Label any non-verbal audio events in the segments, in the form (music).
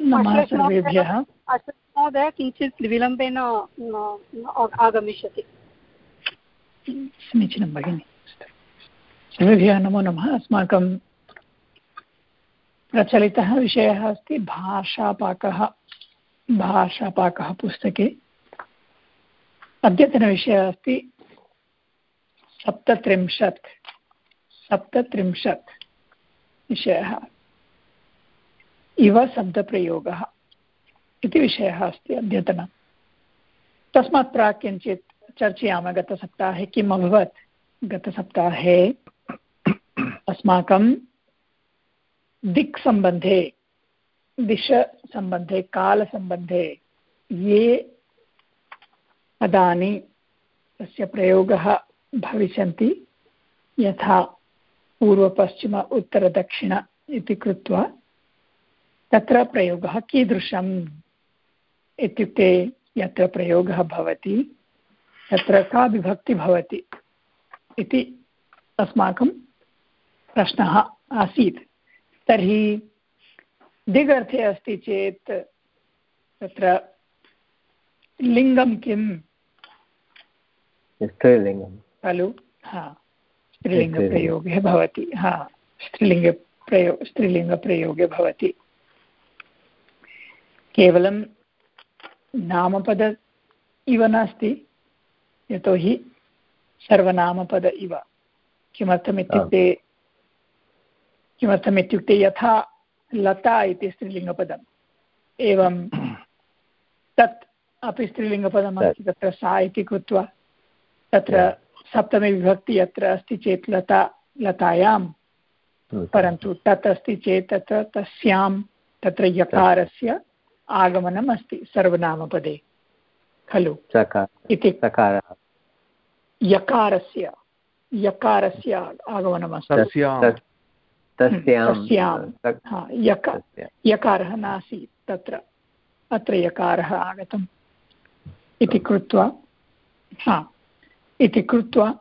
नमः सर्वेभ्यः। महोदय किञ्चित् विलम्बेन आगमिष्यति। समीचीनं भगिनि। सर्वेभ्यः नमो नमः। अस्माकं प्रचलितः विषयः अस्ति भाषापाकः। भाषापाकः पुस्तके। अद्यतनविषयः अस्ति सप्तत्रिंशत्। सप्तत्रिंशत् विषयः। इव शब्दप्रयोगः इति विषयः अस्ति अद्यतन। तस्मात् प्राक् किञ्चित् चर्चयामः गतसप्ताहे, किम् अभवत् गतसप्ताहे? अस्माकं दिक् सम्बन्धे दिशसम्बन्धे, कालसम्बन्धे ये पदानि तस्य प्रयोगः भविष्यन्ति, यथा पूर्वपश्चिम, उत्तरदक्षिण इति कृत्वा तत्र प्रयोगः कीदृशम् इत्युक्ते यत्र प्रयोगः भवति तत्र का विभक्ति भवति इति अस्माकं प्रश्नः आसीत्। तर्हि दिगर्थे अस्ति चेत् तत्र लिङ्गं किम्? स्त्रीलिङ्गं खलु? हा। स्त्रीलिङ्गप्रयोगे भवति। हा। स्त्रीलिङ्गप्रयो स्त्रीलिङ्गप्रयोगे भवति। केवलं नामपद इव नास्ति यतोहि सर्वनामपद इव। किमर्थमित्युक्ते किमर्थमित्युक्ते यथा लता इति स्त्रीलिङ्गपदम् एवं तत् अपि स्त्रीलिङ्गपदम् अस्ति तत्र सा इति कृत्वा तत्र सप्तमी विभक्ति यत्र अस्ति चेत् लता लतायां परन्तु तत् अस्ति चेत् तत्र तस्यां तत्र यकारस्य आगमनम् अस्ति सर्वनामपदे खलु? इति यकारस्य यकारस्य आगमनमस्ति। यकारः नासीत् तत्र अत्र यकारः आगतम्। इति कृत्वा हा इति कृत्वा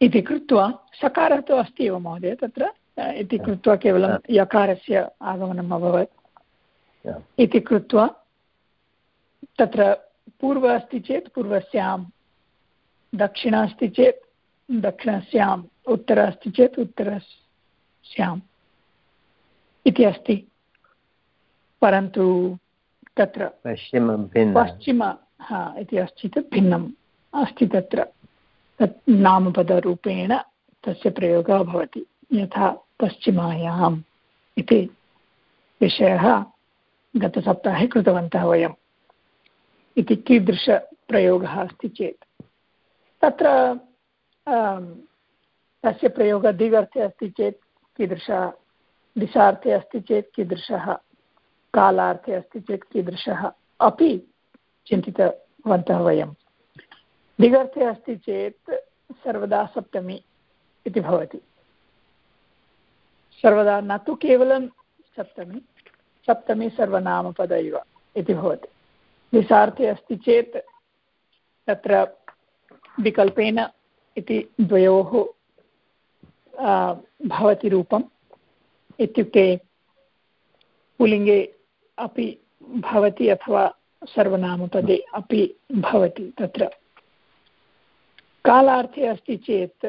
इति कृत्वा सकारः तु अस्ति एव महोदय तत्र। इति कृत्वा केवलं यकारस्य आगमनम् अभवत्। इति कृत्वा तत्र पूर्व अस्ति चेत् पूर्वस्यां दक्षिण अस्ति चेत् दक्षिणस्याम् उत्तर अस्ति चेत् उत्तरस्याम् इति अस्ति। परन्तु तत्र पश्चिम हा इति अस्ति चेत् भिन्नम्। अस्ति तत्र तत् नामपदरूपेण तस्य प्रयोगः भवति। यथा पश्चिमायाम् इति विषयः गतसप्ताहे कृतवन्तः वयम्। इति कीदृशप्रयोगः अस्ति चेत्। तत्र तस्य प्रयोगः दिगर्थे अस्ति चेत् कीदृशः दिशार्थे अस्ति चेत् कीदृशः, कालार्थे अस्ति चेत् कीदृशः अपि चिन्तितवन्तः वयं दिगर्थे अस्ति चेत् सर्वदा सप्तमी इति भवति। सर्वदा न तु केवलं सप्तमी सप्तमी सर्वनामपद इव इति भवति। निसार्थे अस्ति चेत् तत्र विकल्पेन इति द्वयोः भवति रूपम्। इत्युक्ते पुलिङ्गे अपि भवति अथवा सर्वनामपदे अपि भवति तत्र। कालार्थे अस्ति चेत्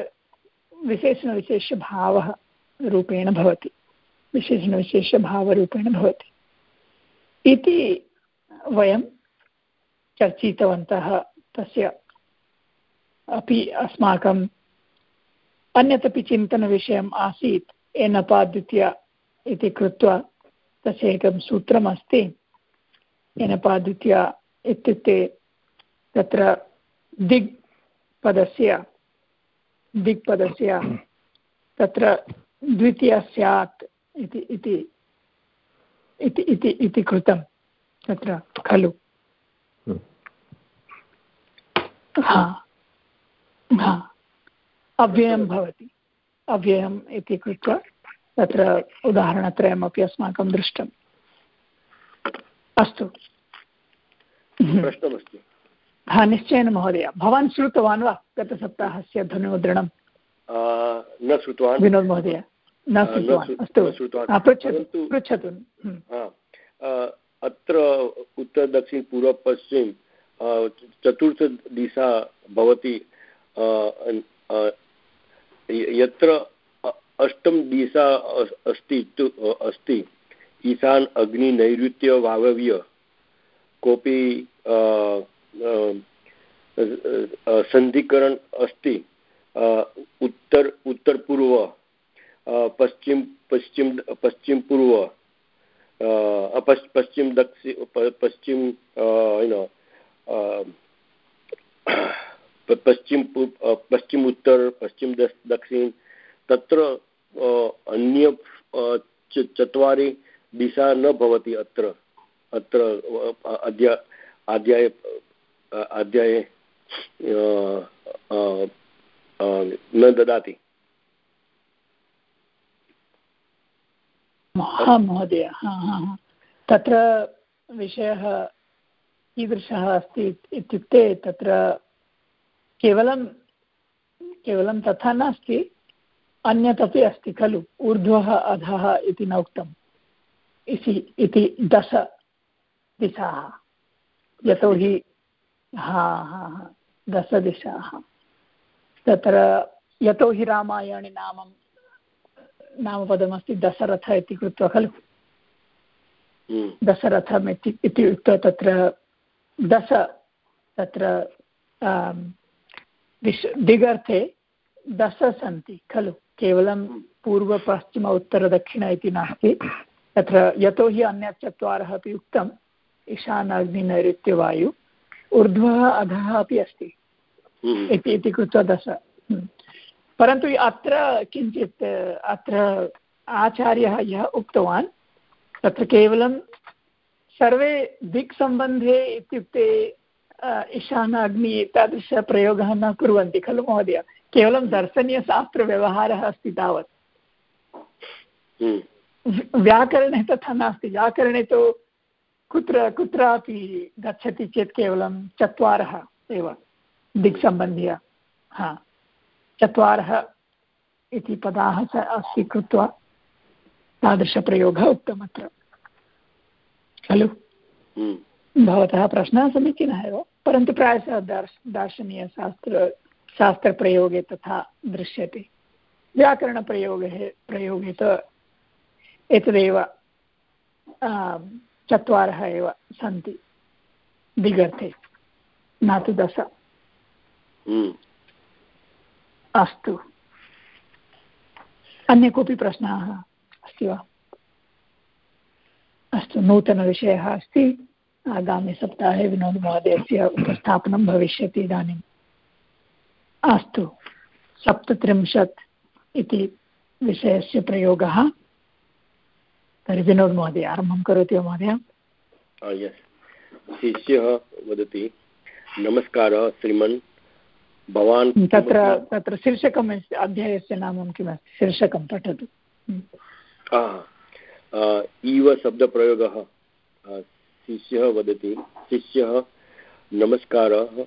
विशेषणविशेषभावः रूपेण भवति। विशेषणविशेषभावरूपेण भवति। इति वयं चर्चितवन्तः तस्य अपि अस्माकम् अन्यत् अपि चिन्तनविषयम् आसीत्। एनपाद्वित्य इति कृत्वा तस्य एकं सूत्रमस्ति। एनपाद्वित्य इत्युक्ते तत्र दिग् पदस्य दिक्पदस्य तत्र द्वितीया स्यात् इति इति इति इति कृतं तत्र खलु। हम्म। हा। हा। अव्ययं भवति। अव्ययम् इति कृत्वा तत्र उदाहरणत्रयमपि अस्माकं दृष्टम्। अस्तु। प्रश्नमस्ति। हा निश्चयेन महोदय। भवान् श्रुतवान् वा गतसप्ताहस्य धनुमुद्रणं न श्रुतवान्। विनोद् महोदय। न श्रुतवान्। अस्तु पृच्छतु अत्र उत्तरदक्षिण पूर्वपश्चिम चतुर्थदिशा भवति। यत्र अष्टम दिशा अस्ति अस्ति। ईशान अग्नि नैऋत्य वावव्य कोऽपि सन्धिकरण अस्ति। उत्तर उत्तरपूर्व पश्चिम पश्चिम पश्चिम पूर्व पश्चिम दक्षिण पश्चिम यु पश्चिम पश्चिम उत्तर, पश्चिम दक्षिण, तत्र अन्य चत्वारि दिशा न भवति अत्र अत्र अद्य अध्याये अध्याये न ददाति। महोदय तत्र विषयः कीदृशः अस्ति इत्युक्ते तत्र केवलं केवलं तथा नास्ति अन्यत् अपि अस्ति खलु, ऊर्ध्वः अधः इति न उक्तम्। इति दश दिशाः। यतोहि, हा हा हा दशदिशाः तत्र यतोहि रामायणे नामपदमस्ति दशरथ इति कृत्वा खलु हम्म। दशरथम् इति इत्युक्त्वा तत्र दश तत्र विश् दिगर्थे दश सन्ति खलु केवलं पूर्वपश्चिम उत्तरदक्षिण इति नास्ति तत्र यतोहि अन्यत् चत्वारः अपि उक्तम् ईशानाग्निनैऋत्यवायु ऊर्ध्वः अधः अपि अस्ति हम्म। इति कृत्वा दश हम्म। परन्तु अत्र किञ्चित् अत्र आचार्यः यः उक्तवान् तत्र केवलं सर्वे दिक्सम्बन्धे इत्युक्ते ईशान अग्नि एतादृशप्रयोगः न कुर्वन्ति खलु महोदय। केवलं दर्शनीयशास्त्रव्यवहारः अस्ति तावत्। हम्म। व्याकरणे तथा नास्ति। व्याकरणे तु कुत्र कुत्रापि गच्छति चेत् केवलं चत्वारः एव दिक्सम्बन्धीय। हा। चत्वारः इति पदाः स्वीकृत्य तादृशप्रयोगः उक्तम् अत्र खलु? हम्म। भवतः प्रश्नः समीचीनः एव परन्तु प्रायशः दार्श दार्शनीयशास्त्र शास्त्रप्रयोगे तथा दृश्यते। व्याकरणप्रयोगे प्रयोगे तु एतदेव चत्वारः एव सन्ति। दिगर्थे न तु दश। हम्म। अस्तु। अन्य कोऽपि प्रश्नः अस्ति वा? अस्तु, नूतनविषयः अस्ति। आगामिसप्ताहे विनोदमहोदयस्य उपस्थापनं भविष्यति इदानीम् अस्तु, सप्तत्रिंशत् इति विषयस्य प्रयोगः। तर्हि विनोदमहोदय, आरम्भं करोति वा महोदय? शिष्यः वदति, नमस्कारः, श्रीमन् भवान् तत्र तत्र शीर्षकम् अध्यायस्य नाम किमस्ति शीर्षकं पठतु। इव शब्दप्रयोगः शिष्यः वदति शिष्यः नमस्कारः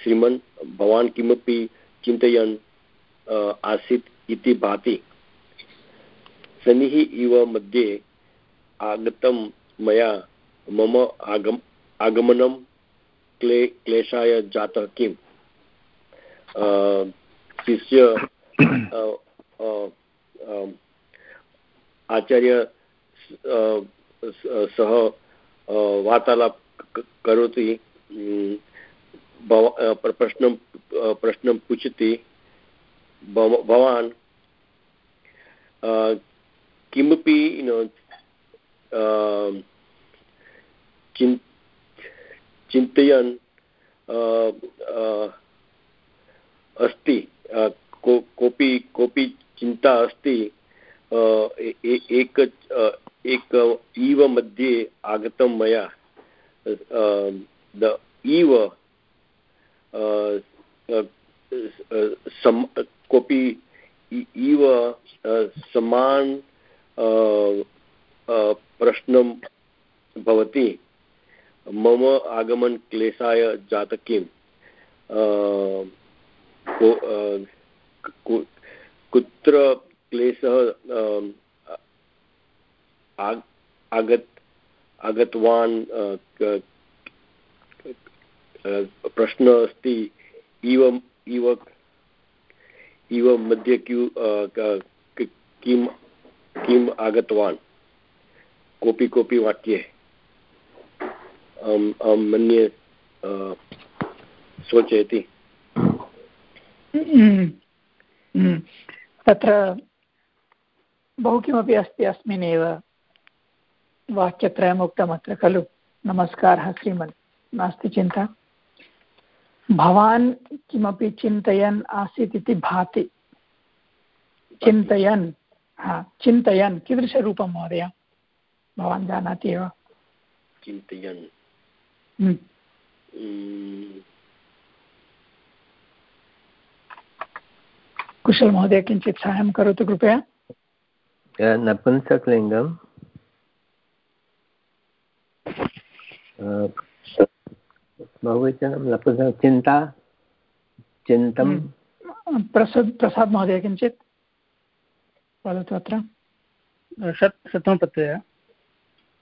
श्रीमन् भवान् किमपि चिन्तयन् आसीत् इति भाति। शनिः इव मध्ये आगतं मया मम आगम आगमनं क्ले क्लेशाय जातः किम्? शिष्य आचार्य सह वार्तालाप करोति प्रश्नं प्रश्नं पृच्छति भवान् किमपि चिन्तयन् अस्ति कोऽपि कोऽपि चिन्ता अस्ति एक एक इव मध्ये आगतं मया द इव सम कोऽपि इव समान प्रश्नं भवति, मम आगमन क्लेशाय जात किम् कुत्र क्लेशः आगत्, आगतवान् प्रश्नः अस्ति, इव इव इव मध्ये क्यू किं किम् आगतवान् कोऽपि कोऽपि वाक्ये अहं मन्ये सूचयति। तत्र बहु किमपि अस्ति अस्मिन्नेव वाक्यत्रयम् उक्तमत्र खलु। नमस्कारः श्रीमन्। नास्ति चिन्ता। भवान् किमपि चिन्तयन् आसीत् इति भाति। चिन्तयन् हा चिन्तयन्। कीदृशरूपं महोदय? भवान् जानाति एव। चिन्तयन्। कुशल महोदय किञ्चित् साहाय्यं करोतु कृपया। नपुंसकलिङ्गं बहुवचनं नपुंसक चिन्ता? चिन्तं हम्म। प्रसाद् प्रसाद् महोदय किञ्चित्? वदतु अत्र। शतमप्रत्यय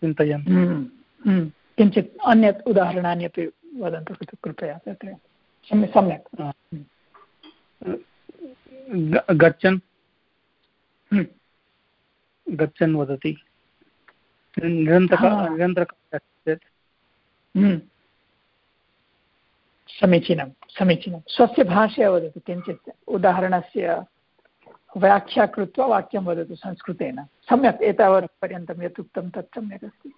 चिन्तयन् हम्म, हम्म। किञ्चित् अन्यत् उदाहरणानि अपि वदन्तु कृपया तत्र। सम्यक् गच्छन् गच्छन् वदति। निरन्तर निरन्तरकालः चेत् समीचीनं समीचीनं। स्वस्य भाषया वदतु किञ्चित्। उदाहरणस्य व्याख्या कृत्वा वाक्यं वदतु संस्कृतेन। सम्यक् एतावत् पर्यन्तं यत् उक्तं तत् सम्यक् अस्ति।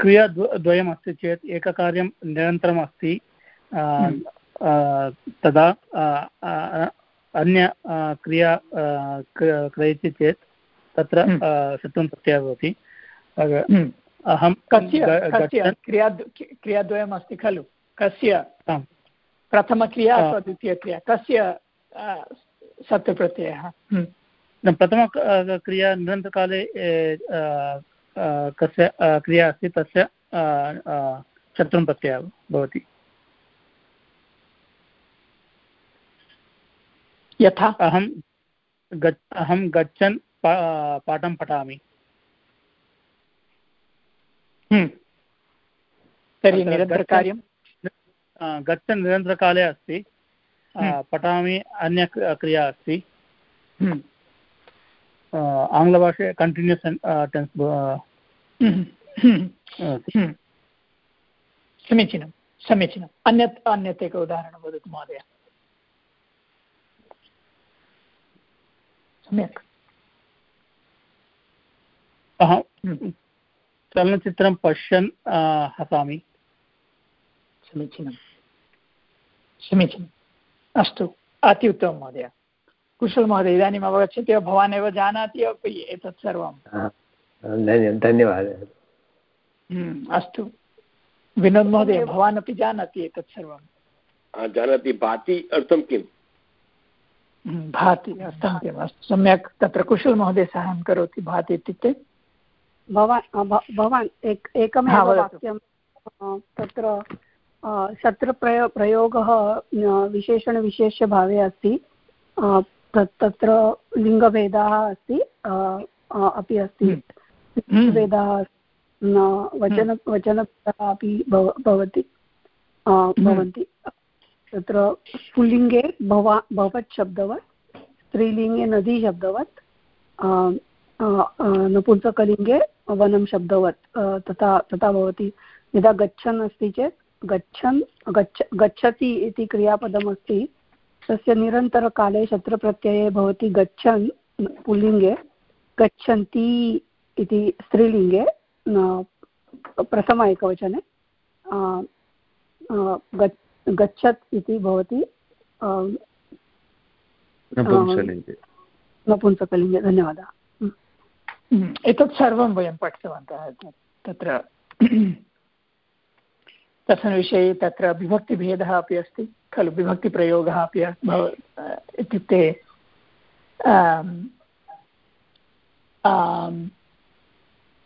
क्रिया द्वयमस्ति चेत् एककार्यं निरन्तरम् अस्ति तदा अन्य क्रिया क्रियते चेत् तत्र शत्रुं प्रत्ययः भवति अहं कस्य क्रिया क्रियाद्वयम् अस्ति खलु? कस्य? प्रथमक्रिया अथवा द्वितीयक्रिया? कस्य सत्यप्रत्ययः प्रथम क्रिया निरन्तरकाले कस्य क्रिया अस्ति तस्य शत्रुं प्रत्ययः भवति। यथा अहं गच्छ अहं गच्छन् पाठं पठामि। हम्म। तर्हि निरन्तरकार्यं गच्छन् निरन्तरकाले अस्ति। हम्म। पठामि अन्य क्रिया अस्ति। आङ्ग्लभाषे कण्टिन्यूस् टेन्स् समीचीनं समीचीनम् अन्यत् अन्यत् एक उदाहरणं वदतु महोदय। सम्यक्। अहं चलनचित्रं पश्यन् हसामि। समीचीनं। समीचीनम् अस्तु अति उत्तमं महोदय। कुशल महोदय इदानीम् अवगच्छति वा? भवान् एव जानाति अपि एतत् सर्वं? धन्यवादः। अस्तु। विनोद् महोदय भवान् अपि जानाति एतत् सर्वं? जानाति। भाति अर्थं किम्? भाति सत्यम् अस्तु सम्यक् तत्र कुशल महोदय साहाय्यं करोति भाति इत्युक्ते। भवान् भवान् एक एकमेव वाक्यं तत्र शत्रुप्रयो प्रयोगः विशेषणविशेष्यभावे अस्ति। तत्र लिङ्गभेदः अस्ति अपि अस्ति। हम्म। भेदः वचन वचनभेदः अपि भवति हम्म। भवन्ति। तत्र पुल्लिङ्गे भवा, भवत् शब्दवत्, स्त्रीलिङ्गे नदी शब्दवत् नपुंसकलिङ्गे वनं शब्दवत् तथा तथा भवति। यदा गच्छन् अस्ति चेत्, गच्छन्, गच्छ गच्छति इति क्रियापदमस्ति, तस्य निरन्तरकाले शत्रुप्रत्यये भवति गच्छन्, पुल्लिङ्गे, गच्छन्ति इति स्त्रीलिङ्गे प्रथम एकवचने गच्छ गच्छत् इति भवति नपुंसकलिङ्गे धन्यवादः। एतत् सर्वं वयं पठितवन्तः तत्र। तस्मिन् विषये तत्र विभक्तिभेदः अपि अस्ति खलु विभक्तिप्रयोगः अपि भव इत्युक्ते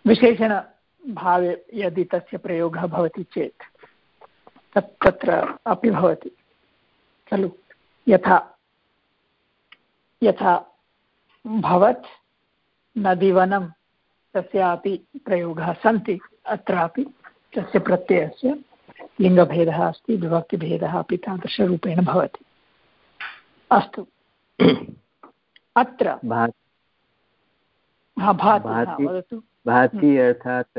विशेषणभावे यदि तस्य प्रयोगः भवति चेत्। तत् तत्र अपि भवति। खलु? यथा यथा भवत् नदीवनं तस्यापि प्रयोगाः सन्ति अत्रापि तस्य प्रत्ययस्य लिङ्गभेदः अस्ति विभक्तिभेदः अपि तादृशरूपेण भवति। अस्तु। (coughs) अत्र भाति भाति अर्थात्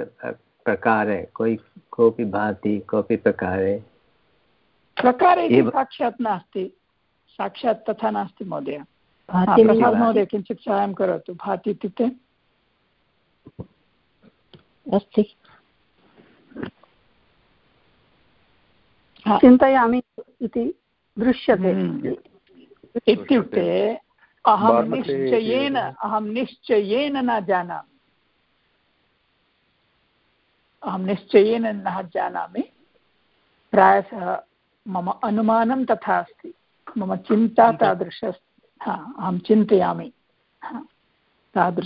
प्रकारे कोई कोऽपि भाति कोऽपि प्रकारे प्रकारे साक्षात् नास्ति। साक्षात् तथा नास्ति महोदय। महोदय किञ्चित् साहाय्यं करोतु। भाति इत्युक्ते? अस्ति। चिन्तयामि इति दृश्यते। हम्म। इत्युक्ते अहं निश्चयेन अहं निश्चयेन न जानामि। अहं निश्चयेन न जानामि। प्रायशः मम अनुमानं तथा अस्ति। मम चिन्ता तादृश हा अहं चिन्तयामि।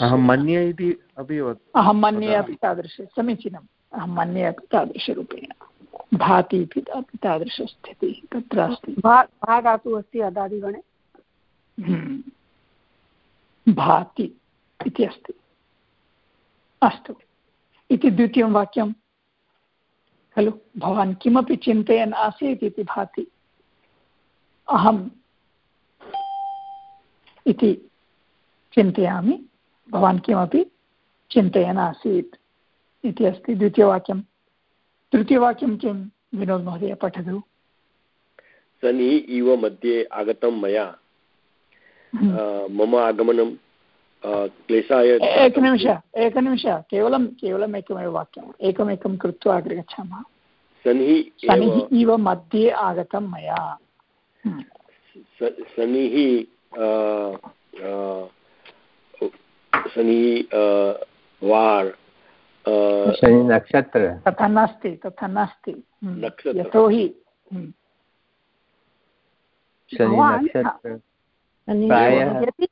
अहं मन्ये इति अपि अहं मन्ये अपि तादृश समीचीनम्। अहं मन्ये अपि तादृशरूपेण। भाति इति अपि तादृशस्थितिः तत्र अस्ति। भा धातुः अस्ति अदादिगणे? हम्म। भाति इति अस्ति। अस्तु। इति द्वितीयं वाक्यं खलु? भवान् किमपि चिन्तयन् आसीत् इति भाति। अहम् इति चिन्तयामि। भवान् किमपि चिन्तयन् आसीत् इति अस्ति द्वितीयवाक्यं तृतीयवाक्यं किं विनोद् महोदय पठतु। सनि इव मध्ये आगतं मया। हम्म। मम आगमनं क्लेशाय एकनिमिष एकनिमिष केवलं केवलम् एकमेव वाक्यम् एकमेकं कृत्वा अग्रे गच्छामः सनिः सनिः इव मध्ये आगतं मया। सनिः सनिः वार् नक्षत्र तथा नास्ति तथा नास्ति। यतोहि यदि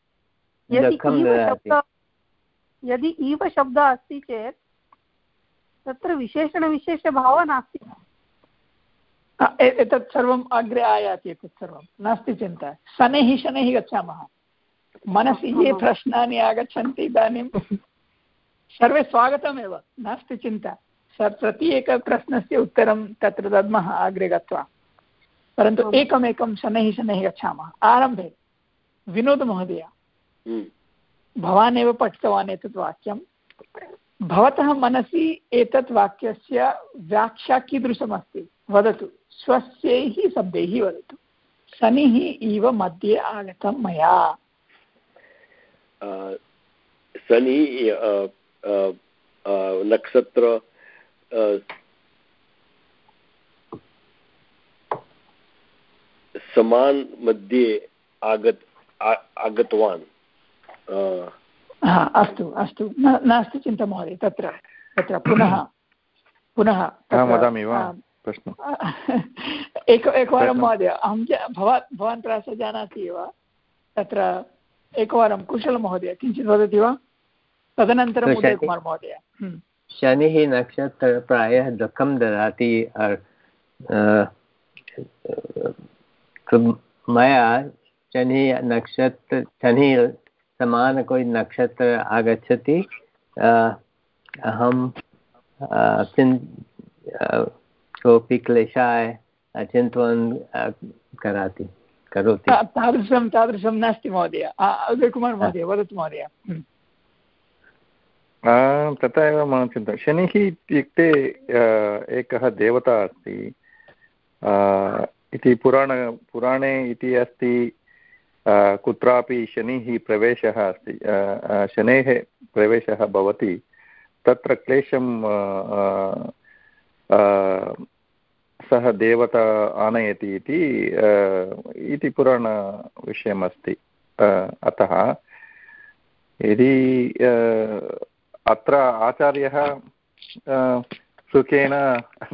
इव शब्दः अस्ति चेत् तत्र विशेषणविशेषभावः नास्ति। एतत् सर्वम् अग्रे आयाति एतत् सर्वं। नास्ति चिन्ता। शनैः शनैः गच्छामः। मनसि ये प्रश्नानि आगच्छन्ति इदानीं सर्वे स्वागतमेव। नास्ति चिन्ता। प्रति एकप्रश्नस्य उत्तरं तत्र दद्मः अग्रे गत्वा। परन्तु एकमेकं शनैः शनैः गच्छामः। आरम्भे। विनोदमहोदय। हम्म। भवान् एव पठितवान् एतत् वाक्यं। भवतः मनसि एतत् वाक्यस्य व्याख्या कीदृशमस्ति? वदतु। स्वस्यैः शब्दैः वदतु। शनिः इव मध्ये आगतं मया। शनि नक्षत्र समान मध्ये आगत आगतवान्। अस्तु अस्तु। नास्ति चिन्ता महोदय तत्र तत्र पुनः पुनः वदामि वा? (laughs) एक एकवारं महोदय अहं भवान् भवान् प्रायशः जानाति एव। तत्र एकवारं कुशलमहोदय किञ्चित् वदति वा? तदनन्तरम् उदयकुमार् महोदय। हम्म। शनिः नक्षत्र प्रायः दुःखं ददाति मया शनि नक्षत्र शनि समान कोई नक्षत्र आगच्छति अहं कोऽपि क्लेशाय चिन्तवन् कराति करोति। तादृशं तादृशं नास्ति महोदय। उदयकुमार् महोदय वदतु महोदय। तथा एव मम चिन्ता शनिः इत्युक्ते एकः देवता अस्ति इति पुराण पुराणे इति अस्ति कुत्रापि शनिः प्रवेशः अस्ति शनेः प्रवेशः भवति, तत्र क्लेशं सः देवता आनयति इति इति पुराणविषयमस्ति अतः यदि अत्र आचार्यः सुखेन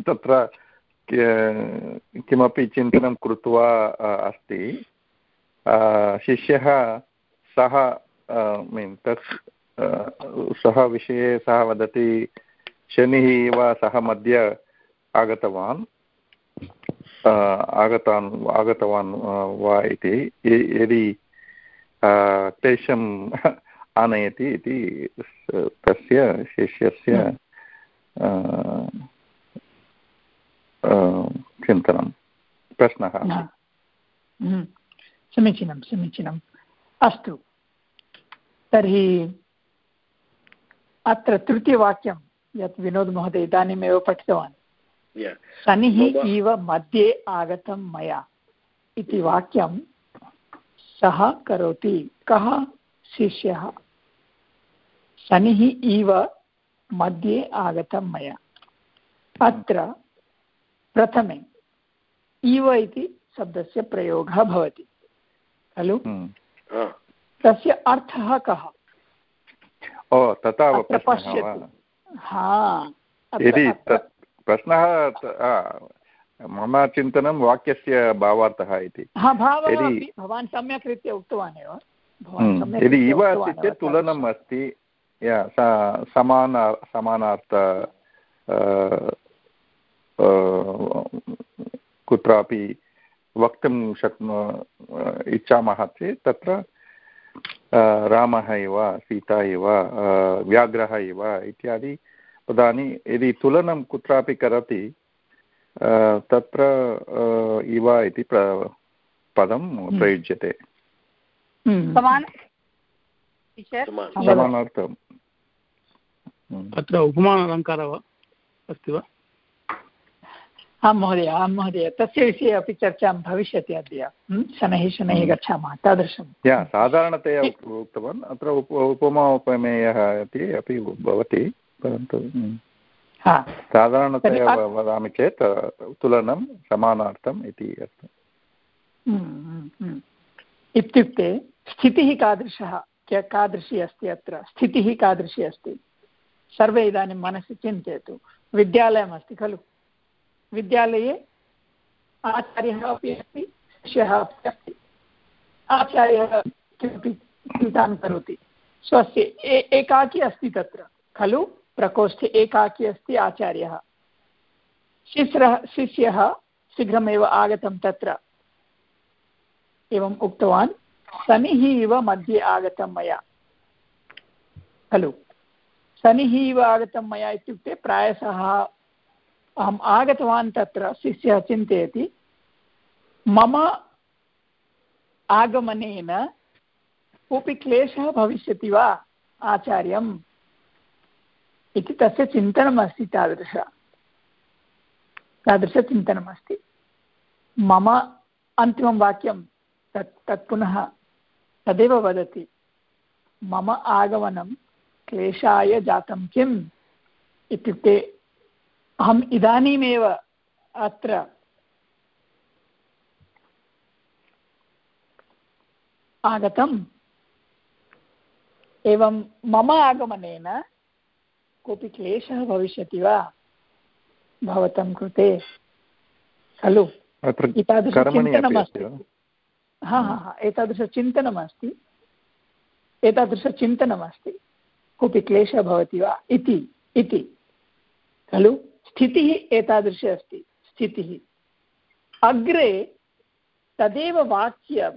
तत्र किमपि चिन्तनं कृत्वा अस्ति शिष्यः सः मीन् तत् सः विषये सः वदति शनिः इव सः मध्ये आगतवान् आगतान् आगतवान् वा इति यदि क्लेशम् (laughs) आनयति इति तस्य शिष्यस्य चिन्तनं प्रश्नः समीचीनं समीचीनम् अस्तु। तर्हि अत्र तृतीयवाक्यं यत् विनोदमहोदय इदानीमेव पठितवान्। शनिः इव मध्ये आगतं मया इति वाक्यं सः करोति। कः शिष्यः? शनिः इव मध्ये आगतं मया। अत्र प्रथमे इव इति शब्दस्य प्रयोगः भवति। खलु? हम्म। तस्य अर्थः कः? ओ तथा पश्यतु। हा यदि प्रश्नः मम चिन्तनं वाक्यस्य भावार्थः इति। भवान् सम्यक् रीत्या उक्तवान् एव। हम्म। यदि इव अस्ति चेत् तुलनम् अस्ति। समान समानार्थ कुत्रापि वक्तुं शक्नु इच्छामः चेत् तत्र रामः इव सीता इव व्याघ्रः इव इत्यादि पदानि यदि तुलनं कुत्रापि करोति तत्र इव इति पदं हम्म। प्रयुज्यते हम्म। समानार्थम् अत्र उपमान अलङ्कारः वा अस्ति वा आं महोदय आं महोदय तस्य विषये अपि चर्चा भविष्यति अद्य। शनैः शनैः गच्छामः तादृशं। साधारणतया उक्तवान् अत्र उप उपमा उपमेयः इति अपि भवति परन्तु साधारणतया वदामि चेत् तुलनं समानार्थम् इति अस्तु। इत्युक्ते स्थितिः कादृशः कादृशी अस्ति अत्र? स्थितिः कादृशी अस्ति। सर्वे इदानीं मनसि चिन्तयतु। विद्यालयमस्ति खलु। विद्यालये आचार्यः अपि अस्ति, शिष्यः अपि अस्ति। आचार्यः किमपि चिन्तां करोति। स्वस्य एकाकी अस्ति तत्र। खलु? प्रकोष्ठे एकाकी अस्ति आचार्यः। शिश्रः शिष्यः शीघ्रमेव आगतं तत्र। एवम् उक्तवान्, शनिः इव मध्ये आगतं मया। खलु? शनिः इव आगतं मया इत्युक्ते प्रायशः अहम् आगतवान् तत्र, शिष्यः चिन्तयति। मम आगमनेन कोऽपि क्लेशः भविष्यति वा, आचार्यम्? इति तस्य चिन्तनमस्ति तादृश। तादृशचिन्तनमस्ति। मम अन्तिमं वाक्यं तत् तत् पुनः तदेव वदति। मम आगमनं क्लेशाय जातं किम्? इत्युक्ते अहम् इदानीमेव अत्र आगतम्। एवं मम आगमनेन कोऽपि क्लेशः भविष्यति वा? भवतं कृते। खलु। एतादृशचिन्तनमस्ति। हा हा हा। एतादृशचिन्तनमस्ति। एतादृशचिन्तनमस्ति। कोऽपि क्लेशः भवति वा? इति इति। खलु? स्थितिः एतादृशी अस्ति। स्थितिः। अग्रे तदेव वाक्यं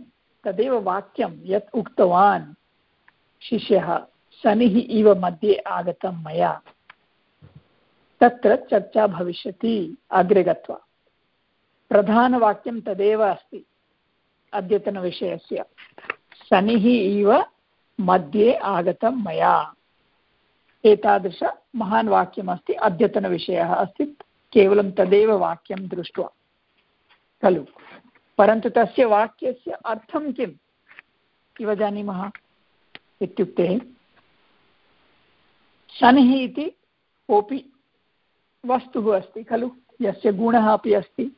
तदेव वाक्यं यत् उक्तवान् शिष्यः, शनिः इव मध्ये आगतं मया। तत्र चर्चा भविष्यति अग्रे गत्वा। प्रधानवाक्यं तदेव अस्ति अद्यतनविषयस्य। शनिः इव मध्ये आगतं मया। एतादृश महान् वाक्यमस्ति अद्यतनविषयः अस्ति, केवलं तदेव वाक्यं दृष्ट्वा। खलु। परन्तु तस्य वाक्यस्य अर्थं किम्? इव जानीमः इत्युक्ते, शनिः इति कोऽपि वस्तुः अस्ति, खलु? यस्य गुणः अपि अस्ति।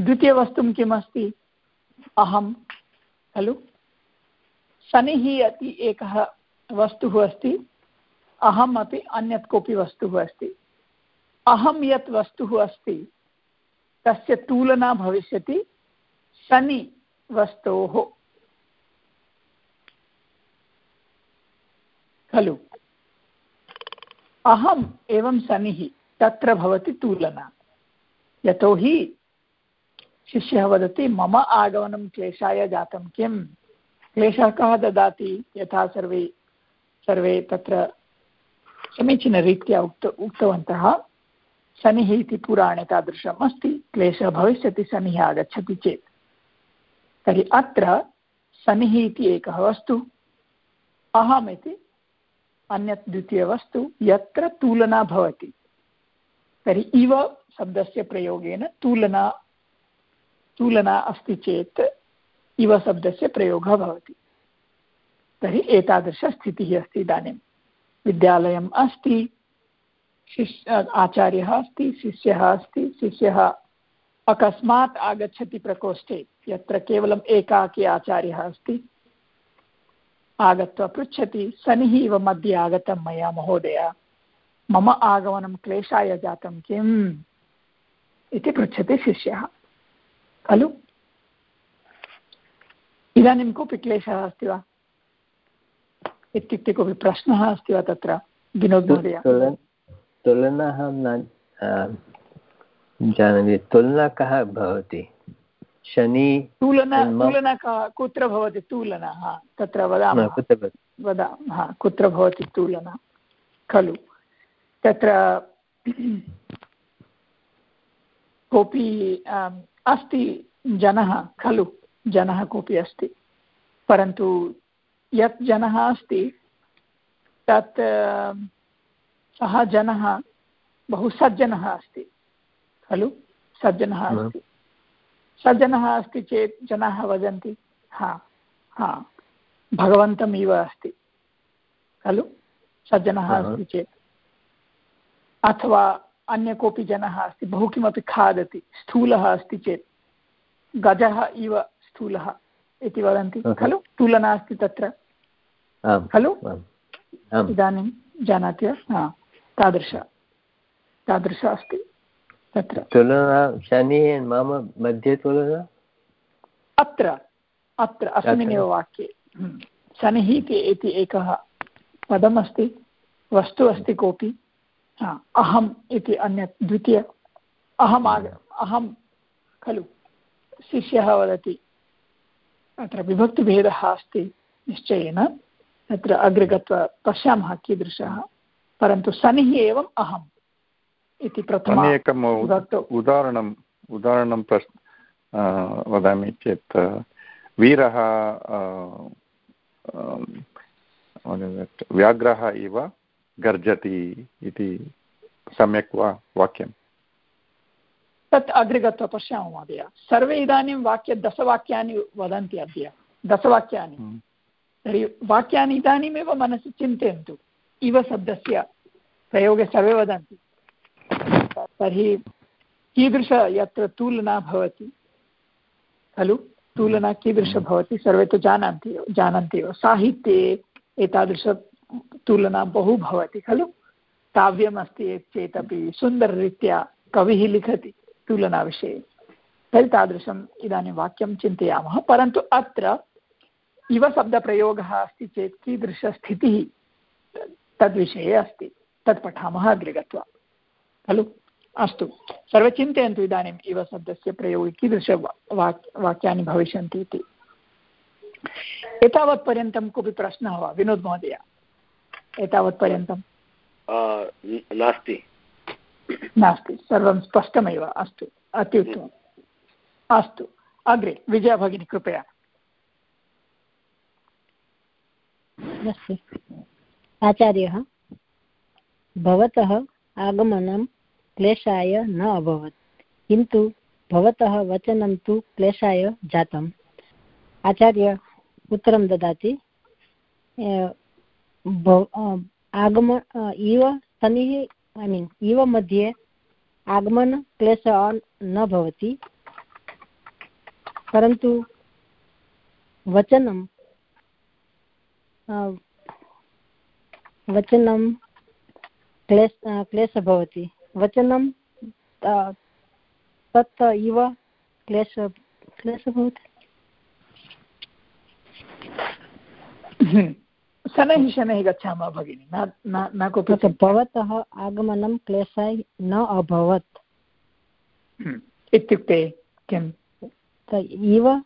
द्वितीयवस्तुं किम् अस्ति? अहं, खलु? शनिः अपि एकः वस्तुः अस्ति। अहम् अपि अन्यत् कोऽपि वस्तुः अस्ति। अहं यत् वस्तुः अस्ति, तस्य तुलना भविष्यति शनि वस्तोः। खलु? अहम् एवं शनिः, तत्र भवति तुलना। यतोहि शिष्यः वदति, मम आगमनं क्लेशाय जातं किम्? क्लेशः कः ददाति? यथा सर्वे सर्वे तत्र समीचीनरीत्या उक्त, उक्तवन्तः, शनिः इति पुराणे तादृशम् अस्ति, क्लेशः भविष्यति, शनिः आगच्छति चेत्। तर्हि अत्र शनिः इति एकः वस्तु, अहम् इति अन्यत् द्वितीयवस्तु यत्र तुलना भवति। तर्हि इव शब्दस्य प्रयोगेन तुलना तुलना अस्ति चेत् इव शब्दस्य प्रयोगः भवति। तर्हि एतादृशस्थितिः अस्ति इदानीं विद्यालयम् अस्ति, शिष्य, आचार्यः अस्ति, शिष्यः अस्ति, शिष्यः अकस्मात् आगच्छति प्रकोष्ठे। यत्र केवलम् एकाकी आचार्यः अस्ति आगत्य पृच्छति, शनिः इव मध्ये आगतं मया, महोदय। मम आगमनं क्लेशाय जातं किम्? इति पृच्छति शिष्यः। खलु? इदानीं कोऽपि क्लेशः अस्ति वा? इत्युक्ते कोऽपि प्रश्नः अस्ति वा तत्र? विनोद् महोदय। तुलना अहं न जानामि। तुलना कः भवति? शनि तुलना तुलना कः? कुत्र भवति तुलना? हा तत्र वदामः। वदा हा कुत्र भवति तुलना? खलु। तत्र कोऽपि अस्ति जनः खलु। जनः कोऽपि अस्ति। परन्तु यत् जनः अस्ति तत् सः जनः बहु सज्जनः अस्ति खलु? सज्जनः अस्ति। सज्जनः अस्ति चेत् जनाः वदन्ति हा हा भगवन्तम् इव अस्ति खलु? सज्जनः अस्ति चेत्। अथवा अन्य कोऽपि जनः अस्ति बहु किमपि खादति स्थूलः अस्ति चेत् गजः इव स्थूलः इति वदन्ति खलु? तुलना अस्ति तत्र। खलु इदानीं जानाति वा? हा तादृश तादृश अस्ति तत्र। तुलना शनि मम मध्ये तुलना अत्र अत्र अस्मिन्नेव वाक्ये। हम्म। शनिः इति एकः पदमस्ति वस्तु अस्ति कोऽपि। अहम् इति अन्यत् द्वितीय। अहम् आग अहं खलु शिष्यः वदति। अत्र विभक्तिभेदः अस्ति निश्चयेन। तत्र अग्रे गत्वा पश्यामः कीदृशः। परन्तु शनिः एवम् अहम् इति प्रथम एकम् उदाहरणम् उदाहरणं वदामि चेत् वीरः व्याघ्रः इव गर्जति इति सम्यक् वा वाक्यं तत् अग्रे गत्वा पश्यामः महोदय। सर्वे इदानीं वाक्य दशवाक्यानि वदन्ति अद्य। दशवाक्यानि। हम्म। तर्हि वाक्यानि इदानीमेव मनसि चिन्तयन्तु। इव शब्दस्य प्रयोगे सर्वे वदन्ति। तर्हि कीदृश यत्र तुलना भवति? खलु? तुलना कीदृश भवति? सर्वे तु जानन्ति जानन्ति एव। साहित्ये एतादृश तुलना बहु भवति खलु? काव्यमस्ति चेदपि सुन्दररीत्या कविः लिखति। तुलनाविषये तर्हि तादृशम् इदानीं वाक्यं चिन्तयामः, परन्तु अत्र इव शब्दप्रयोगः अस्ति चेत् कीदृशस्थितिः तद्विषये अस्ति, तत् पठामः अग्रे गत्वा। खलु? अस्तु। सर्वे चिन्तयन्तु इदानीम् इव शब्दस्य प्रयोगे कीदृश वाक्, वाक्यानि भविष्यन्ति इति। एतावत्पर्यन्तं कोऽपि प्रश्नः वा? विनोद् महोदय, एतावत्पर्यन्तं। नास्ति। नास्ति, सर्वं स्पष्टमेव अस्तु अत्युत्तमम् अस्तु, अग्रे, विजया भगिनी, कृपया। आचार्यः, भवतः आगमनं क्लेशाय न अभवत्, किन्तु भवतः वचनं तु क्लेशाय जातम्। आचार्य, उत्तरं ददाति। आगम इव शनिः ऐ मीन् इव मध्ये आगमनक्लेशः न भवति परन्तु वचनं वचनं क्लेश क्लेशः भवति वचनं तत् इव क्लेश, क्लेशः भवति। (coughs) शनैः शनैः गच्छामः भगिनि। न न कोऽपि भवतः आगमनं क्लेशाय न अभवत्। हम्म। इत्युक्ते किम्? इव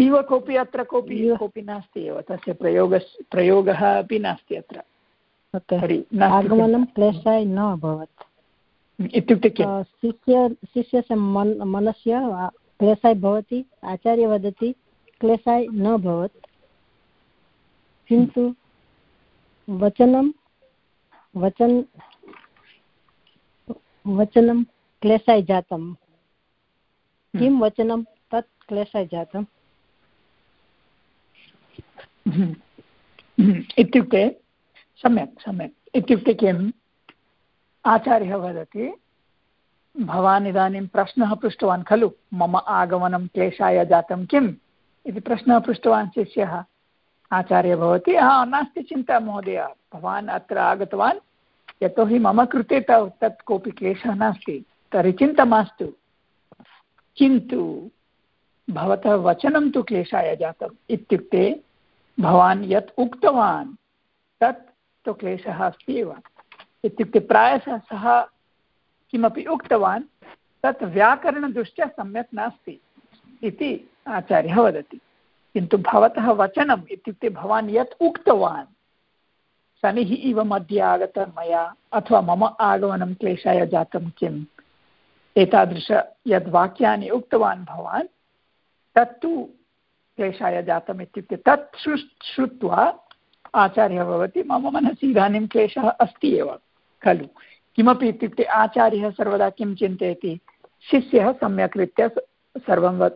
इव कोऽपि अत्र कोऽपि कोऽपि नास्ति एव। तस्य प्रयोगस् प्रयोगः अपि नास्ति अत्र। आगमनं क्लेशाय न अभवत्। इत्युक्ते शिष्य शिष्यस्य मन मनस्य क्लेशाय भवति आचार्य वदति क्लेशाय न भवत् किन्तु वचनं वचन वचनं क्लेशाय जातं किं हम्म। वचनं? तत् क्लेशाय जातम्। हम्म। इत्युक्ते सम्यक् सम्यक्। इत्युक्ते किम् आचार्यः वदति भवान् इदानीं प्रश्नः पृष्टवान् खलु मम आगमनं क्लेशाय जातं किम्? इति प्रश्नः पृष्टवान् शिष्यः। आचार्य भवति हा, नास्ति चिन्ता महोदय। भवान् अत्र आगतवान्। यतोहि मम कृते तत् कोऽपि क्लेशः नास्ति। तर्हि चिन्ता मास्तु। किन्तु भवतः वचनं तु क्लेशाय जातम् इत्युक्ते भवान् यत् उक्तवान्, तत् तु क्लेशः अस्ति एव। इत्युक्ते प्रायशः सः किमपि उक्तवान्, तत् व्याकरणदृष्ट्या सम्यक् नास्ति इति आचार्यः वदति। किन्तु भवतः वचनम् इत्युक्ते भवान् यत् उक्तवान्, शनिः इव मध्ये आगतं मया, अथवा मम आगमनं क्लेशाय जातं किम्? एतादृश यद् वाक्यानि उक्तवान् भवान्, तत्तु क्लेशाय जातम् इत्युक्ते तत् श्रु श्रुत्वा आचार्यः भवति, मम मनसि इदानीं क्लेशः अस्ति एव, खलु। किमपि इत्युक्ते आचार्यः सर्वदा किं चिन्तयति? शिष्यः सम्यक् रीत्या सर्वं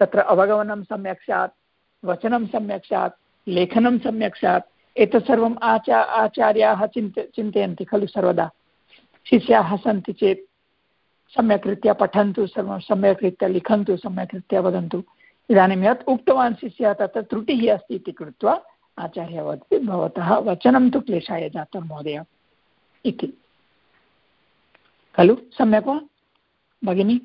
तत्र अवगमनं सम्यक् स्यात् वचनं सम्यक् स्यात् लेखनं सम्यक् स्यात् एतत् सर्वम् आचा आचार्याः चिन्त चिन्तयन्ति खलु सर्वदा। शिष्याः सन्ति चेत् सम्यक् रीत्या पठन्तु सर्वं सम्यक् रीत्या लिखन्तु सम्यक् रीत्या वदन्तु। इदानीं यत् उक्तवान् शिष्यः तत्र त्रुटिः अस्ति इति कृत्वा आचार्यः वदति भवतः वचनं तु क्लेशाय जातं महोदय। इति। खलु? सम्यक् वा भगिनि?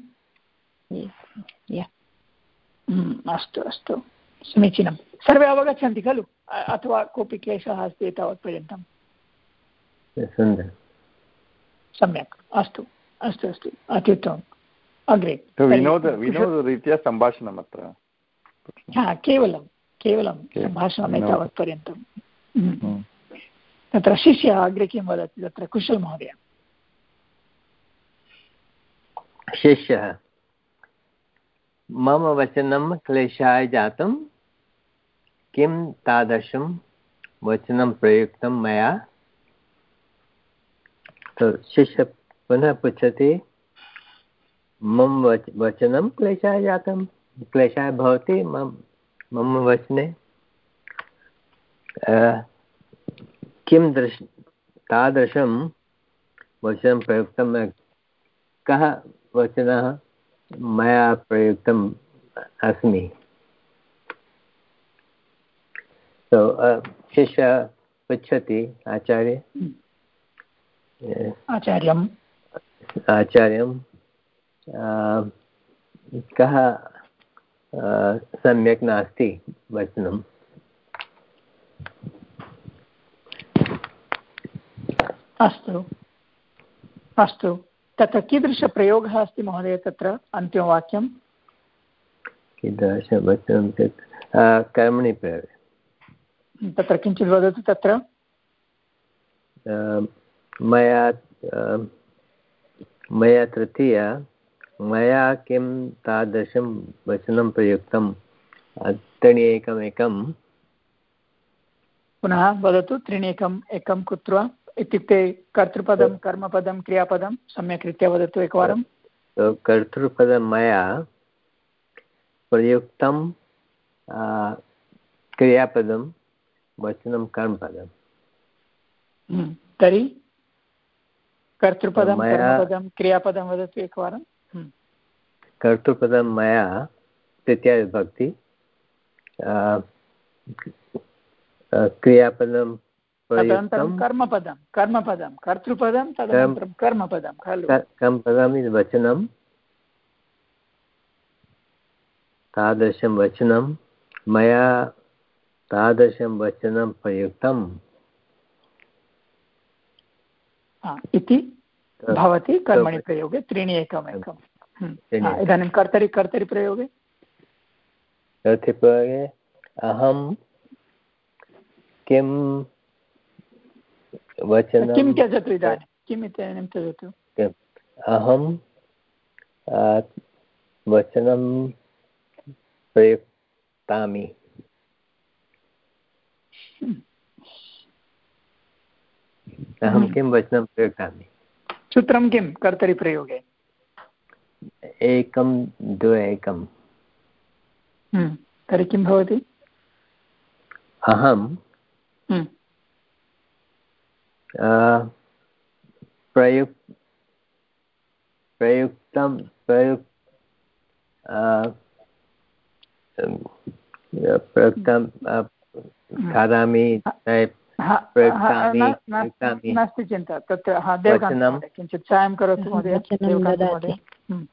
अस्तु अस्तु। समीचीनं। सर्वे अवगच्छन्ति खलु? अथवा कोऽपि क्लेशः अस्ति एतावत्पर्यन्तं सम्यक्। अस्तु। अस्तु अस्तु। अत्युत्तमम्। अग्रे। विनोद विनोदरीत्या सम्भाषणम् अत्र। हा केवलं केवलं सम्भाषणम् एतावत्पर्यन्तं हम्म। हम्म। तत्र शिष्यः अग्रे किं वदति? तत्र कुशल महोदय। शिष्यः। मम वचनं क्लेशाय जातं किं तादृशं वचनं प्रयुक्तं मया? तो शिष्य पुनः पृच्छति, मम वच, वचनं क्लेशाय जातं क्लेशाय भवति मम मम वचने। किं दृश्, तादृशं वचनं प्रयुक्तं कः वचनः मया प्रयुक्तम् अस्मि? Uh, शिष्य पृच्छति आचार्य आचार्यम् आचार्यं कः सम्यक् नास्ति वचनम् अस्तु अस्तु तत्र कीदृशप्रयोगः अस्ति महोदय तत्र अन्तिमवाक्यं कीदृशवचनं चेत् कर्मणि प्रयोगे तत्र किञ्चित् वदतु तत्र? मया मया तृतीया मया किं तादृशं वचनं प्रयुक्तं त्रीणि एकमेकं पुनः वदतु त्रीणि एकम् एकं कुत्र इत्युक्ते कर्तृपदं कर्मपदं क्रियापदं सम्यक् रीत्या वदतु एकवारं। कर्तृपदं मया प्रयुक्तं क्रियापदं। वचनं कर्मपदम्। हम्म, तर्हि कर्तृपदं कर्मपदं क्रियापदं वदतु एकवारं। हम्म। कर्तृपदं मया तृतीया क्रियापदं तदनन्तरं कर्मपदं कर्मपदं कर्तृपदं तदनन्तरं कर्मपदं खलु। कर्मपदम् इति वचनं। तादृशं वचनं मया तादृशं वचनं प्रयुक्तम्। इति भवति कर्मणि प्रयोगे त्रीणि एकम् एकम्। हम्म। इदानीं कर्तरि कर्तरि प्रयोगे? चतुर्थप्रयोगे अहं किं वचनं किं त्यजतु इदानीं? किम् इत्यनेन त्यजतु? अहं वचनं प्रयुक्तामि। अहं किं वचनं प्रयुक्तामि सूत्रं किं कर्तरिप्रयोगे? एकं द्वे एकं। हम्म, तर्हि किं भवति? अहं हम्म, प्रयुक् प्रयुक्तं प्रयुक् प्रयुक्तं खादामि नास्ति चिन्ता तत्र हा किञ्चित् सायं करोतु महोदय हम्म,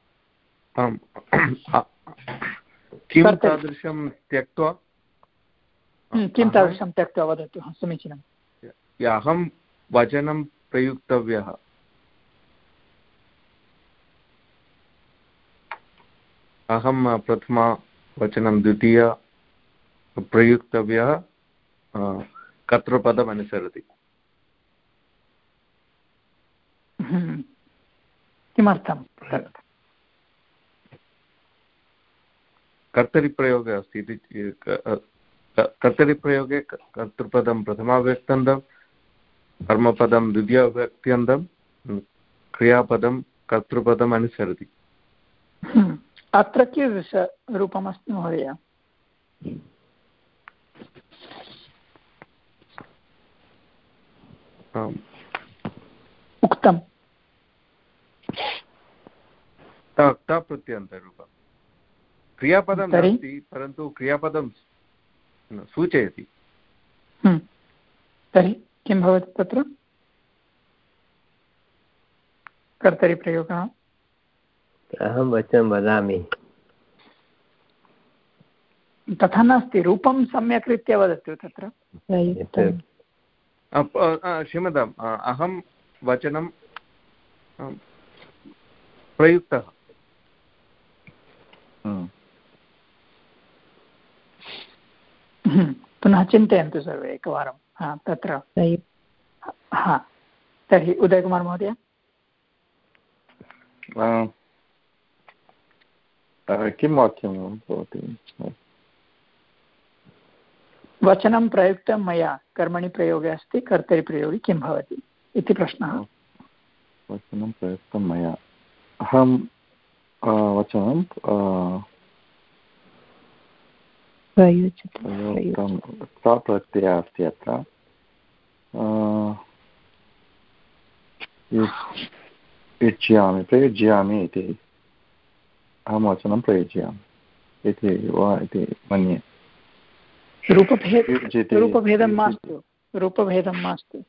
आम् किं तादृशं त्यक्त्वा? हम्म, किं तादृशं त्यक्त्वा वदतु हा, समीचीनं। अहं वचनं प्रयुक्तव्यः। अहं प्रथमा वचनं द्वितीय प्रयुक्तव्यः। कर्तृपदम् अनुसरति किमर्थं? कर्तरिप्रयोगः अस्ति इति कर्तरिप्रयोगे कर्तृपदं प्रथमाव्यक्त्यन्तं कर्मपदं द्वितीयव्यक्त्यन्तं क्रियापदं कर्तृपदम् अनुसरति अत्र कीदृशरूपमस्ति महोदय उक्तं प्रत्यन्तरूपं क्रियापदं नास्ति परन्तु क्रियापदं सूचयति। हम्म, तर्हि किं भवति तत्र? कर्तरिप्रयोगः। अहं वचनं वदामि। तथा नास्ति रूपं सम्यक् रीत्या वदतु तत्र। क्षम्यताम् अहं वचनं प्रयुक्तः। पुनः चिन्तयन्तु सर्वे एकवारं। हा तत्र। हा तर्हि उदयकुमार् महोदय। किं वाक्यं भवति? वचनं प्रयुक्तं मया कर्मणि प्रयोगे अस्ति कर्तरिप्रयोगे किं भवति? इति प्रश्नः। वचनं प्रयुक्तं मया। अहं वचनं सा प्रत्ययः अस्ति अत्र। युज्- युज्यामि प्रयुज्यामि इति। अहं वचनं प्रयुज्यामि। इति वा इति मन्ये। रूपभेद रूपभेदं मास्तु रूपभेदं मास्तु।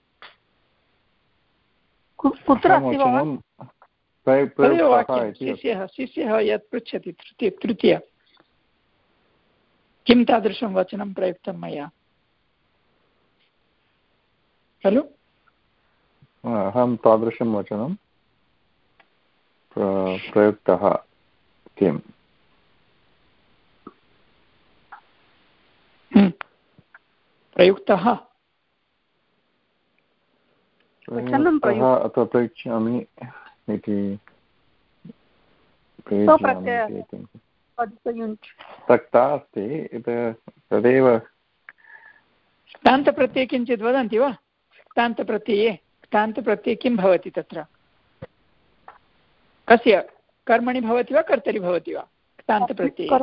कु- कुत्र अस्ति इति शिष्यः शिष्यः यत् पृच्छति तृतीय तृतीय। किं तादृशं वचनं प्रयुक्तं मया? खलु? अहं तादृशं वचनं प्रयुक्तः किम्? प्रयुक्तः। अथवा इति सक्ता अस्ति तदेव क्तान्तप्रत्यये किञ्चित् वदन्ति वा? क्तान्तप्रत्यये क्तान्तप्रत्यये किं भवति तत्र? कस्य? कर्मणि भवति वा कर्तरि भवति वा? क्तान्तप्रत्यये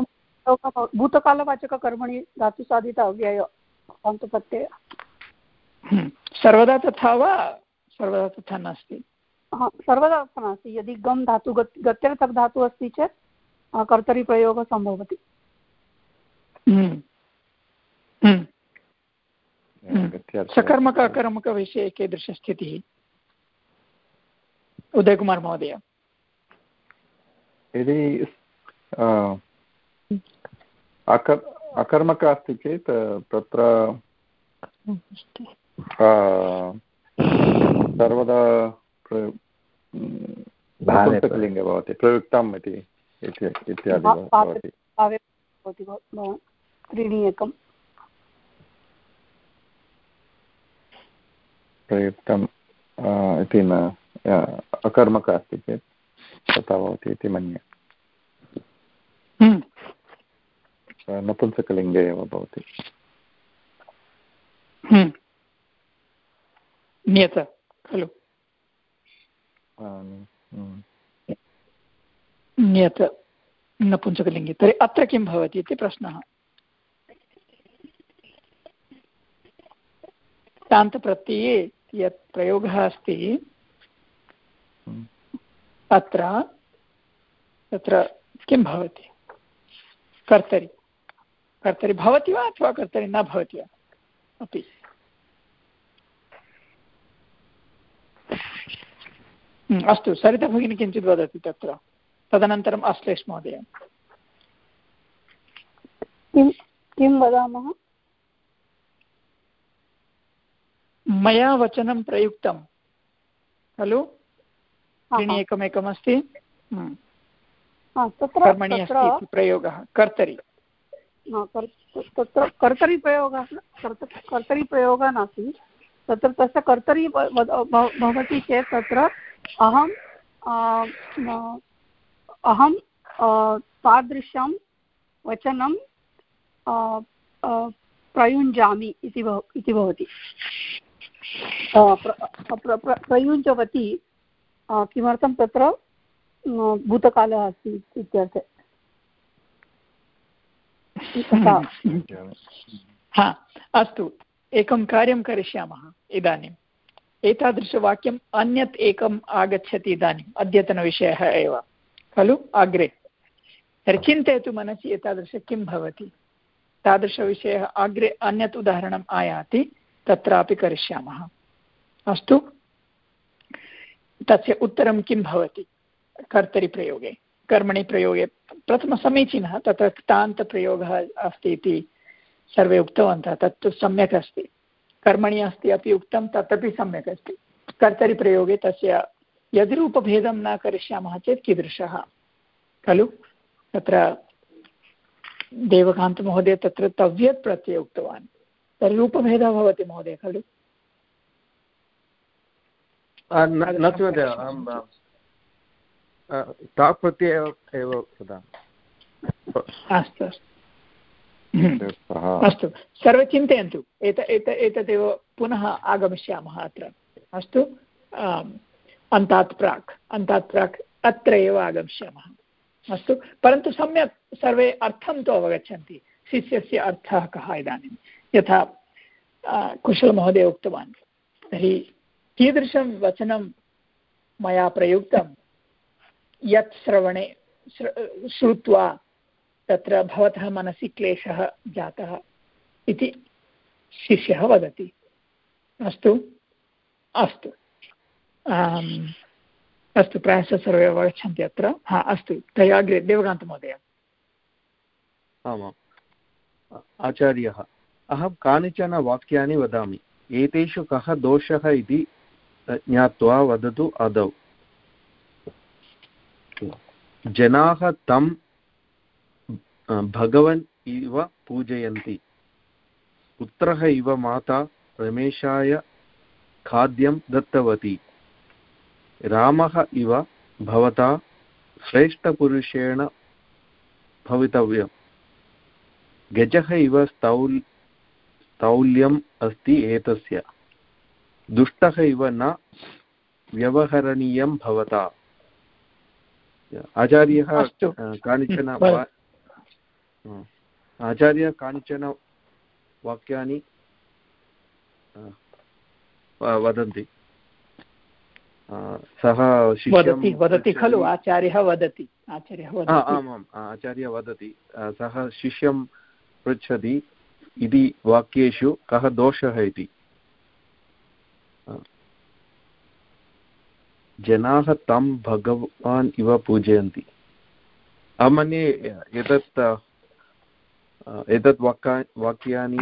भूतकालवाचककर्मणि धातुसाधित अव्यय हम्म। सर्वदा तथा वा सर्वदा तथा नास्ति सर्वदा तथा नास्ति यदि गम् धातु गत् गत्यर्थक धातुः अस्ति चेत् कर्तरिप्रयोगः सम्भवति हम्म। हम्म। हम्म। सकर्मक अकर्मकविषये कीदृशस्थितिः उदयकुमार् महोदय यदि अ, अकर्मक अस्ति चेत् तत्र सर्वदा नपुंसकलिङ्गे भवति प्रयुक्तम् इति इति- इत्यादि भवति। त्रीणि एकम् प्रयुक्तम् इति न अकर्मक अस्ति चेत् तथा भवति इति मन्ये। नपुंसकलिङ्गे एव भवति। हम्म। नियत खलु। नियत नपुंसकलिङ्गे। तर्हि अत्र किं भवति इति प्रश्नः। तान्तप्रत्यये यत् प्रयोगः अस्ति अत्र तत्र किं भवति? कर्तरि। कर्तरि भवति वा अथवा कर्तरि न भवति वा? अपि। हम्म, अस्तु सरिता भगिनी किञ्चित् वदति तत्र। तदनन्तरम् अश्लेष महोदय। किं किं वदामः? मया वचनं प्रयुक्तं। खलु? त्रीणि एकमेकमस्ति? हम्म। कर्मणि अस्ति प्रयोगः। कर्तरि। तत्र कर्तरिप्रयोगः कर्तरिप्रयोगः नास्ति। तत्र तस्य कर्तरि भवति चेत् तत्र अहं अहं तादृशं वचनं प्रयुञ्जामि इति इत्यर्थे। हा. अस्तु एकं कार्यं करिष्यामः इदानीम्. एतादृशवाक्यम् अन्यत् एकम् आगच्छति इदानीम् अद्यतनविषयः एव. खलु? अग्रे. तर्हि चिन्तयतु मनसि एतादृश किं भवति. तादृशविषयः अग्रे अन्यत् उदाहरणम् आयाति तत्रापि करिष्यामः. अस्तु? तस्य उत्तरं किं भवति कर्तरिप्रयोगे? कर्मणि प्रयोगे। प्रथमसमीचीनः तत्र क्तान्तप्रयोगः अस्ति इति सर्वे उक्तवन्तः, तत्तु सम्यक् अस्ति। कर्मणि अस्ति अपि उक्तं, तदपि सम्यक् अस्ति। कर्तरिप्रयोगे तस्य यदि रूपभेदं न करिष्यामः चेत् कीदृशः? खलु? तत्र देवकान्तमहोदय तत्र तव्यत् प्रत्यय उक्तवान्। तर्हि रूपभेदः भवति महोदय, खलु? ताक् प्रत्यय एव वदामि। अस्तु अस्तु। अस्तु सर्वे चिन्तयन्तु। एत एत एतदेव पुनः आगमिष्यामः अत्र। अस्तु अन्तात् प्राक् अन्तात् प्राक् अत्र एव आगमिष्यामः। अस्तु परन्तु सम्यक् सर्वे अर्थं तु अवगच्छन्ति। शिष्यस्य अर्थः कः इदानीं? यथा कुशलमहोदय उक्तवान्। तर्हि कीदृशं वचनं मया प्रयुक्तं? यत् श्रवणे श्रुत्वा तत्र भवतः मनसि क्लेशः जातः इति शिष्यः वदति। अस्तु अस्तु। अस्तु प्रायशः सर्वे अवगच्छन्ति अत्र। हा, अस्तु तया अग्रे देवकान्तमहोदय आमाम्। आचार्यः, अहं कानिचन वाक्यानि वदामि। एतेषु कः दोषः इति ज्ञात्वा वदतु आदौ। जनाः तं भगवन् इव पूजयन्ति। पुत्रः इव माता रमेशाय खाद्यं दत्तवती। रामः इव भवता श्रेष्ठपुरुषेण भवितव्यं गजः इव स्थौल्, स्थौल्यम् अस्ति एतस्य। दुष्टः इव न व्यवहरणीयं भवता। आचार्यः कानिचन आचार्य कानिचन वाक्यानि वदन्ति। सः वदति वदति खलु आचार्यः वदति आचार्यः आम् आम् आचार्य वदति। सः शिष्यं पृच्छति इति वाक्येषु कः दोषः इति। जनाः तं भगवान् इव पूजयन्ति। अहं मन्ये एतत् एतत् वाक्या वाक्यानि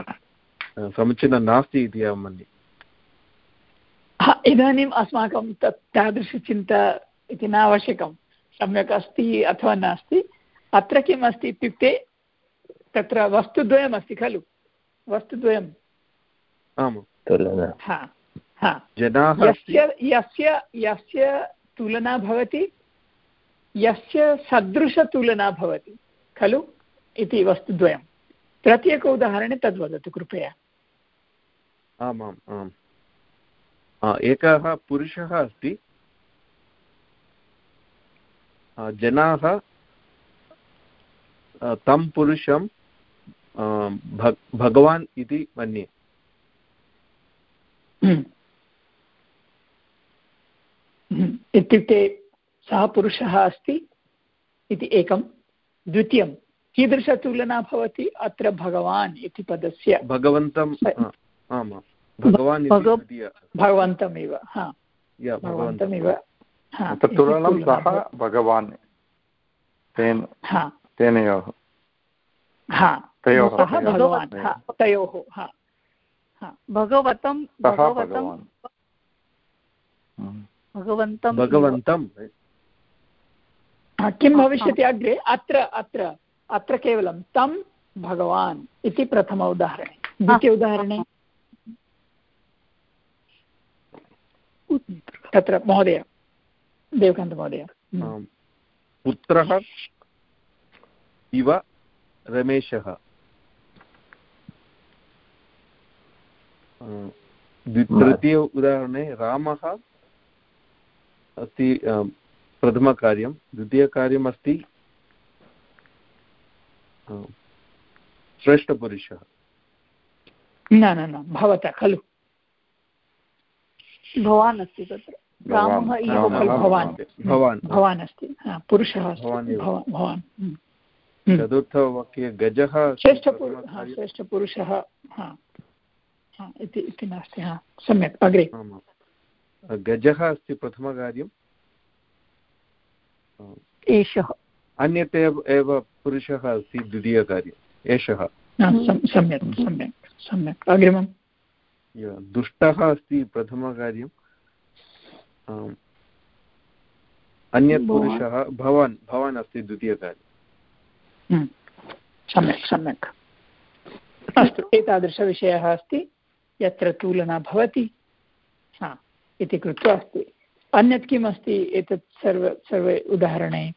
समीचीनं नास्ति इति अहं मन्ये इदानीम् अस्माकं तत् तादृशचिन्ता इति न आवश्यकं सम्यक् अस्ति अथवा नास्ति। अत्र किम् अस्ति इत्युक्ते तत्र वस्तुद्वयम् अस्ति खलु। वस्तुद्वयम्। आम् यस्य यस्य यस्य तुलना भवति यस्य सदृशतुलना भवति खलु इति वस्तुद्वयं। प्रत्येक उदाहरणे तद्वदतु कृपया। आमाम् आम्। एकः पुरुषः अस्ति। जनाः तं पुरुषं भगवान् इति मन्ये। हम्म। इत्युक्ते सः पुरुषः अस्ति इति एकं। द्वितीयं कीदृशतुलना भवति अत्र भगवान् इति पदस्य? भगवन्तं भगवान् भगवन्तमेव हा। भगवन्तमेव तुलनं सः भगवान्। तेन तेनयोः। तयोः तयोः। भगवतं भगवतं भगवन्तं भगवन्तं। किं भविष्यति अग्रे? अत्र अत्र अत्र केवलं तं भगवान् इति प्रथम उदाहरणे। द्वितीय उदाहरणे? तत्र महोदय। देवकान्तमहोदय पुत्रः इव रमेशः। तृतीय उदाहरणे रामः अस्ति प्रथमकार्यं। द्वितीयकार्यम् अस्ति श्रेष्ठपुरुषः। न न न भवतः खलु। भवान् अस्ति तत्र। रामः एव खलु। भवान्। भवान् भवान् अस्ति। पुरुषः भवान् हम्म। चतुर्थवाक्ये गजः श्रेष्ठपुरुषः श्रेष्ठपुरुषः इति नास्ति हा। सम्यक् अग्रे। गजः अस्ति प्रथमकार्यम्। एषः। अन्यत् एव पुरुषः अस्ति द्वितीयकार्यम्। एषः। सम्यक् सम्यक् सम्यक्। अग्रिमं दुष्टः अस्ति प्रथमकार्यम्। अन्यत् पुरुषः भवान् भवान् अस्ति द्वितीयकार्यं सम्यक् सम्यक्। अस्तु एतादृशविषयः अस्ति। यत्र तुलना भवति। इति कृत्वा अस्ति। अन्यत् किम् अस्ति एतत् सर्व सर्वे उदाहरणे?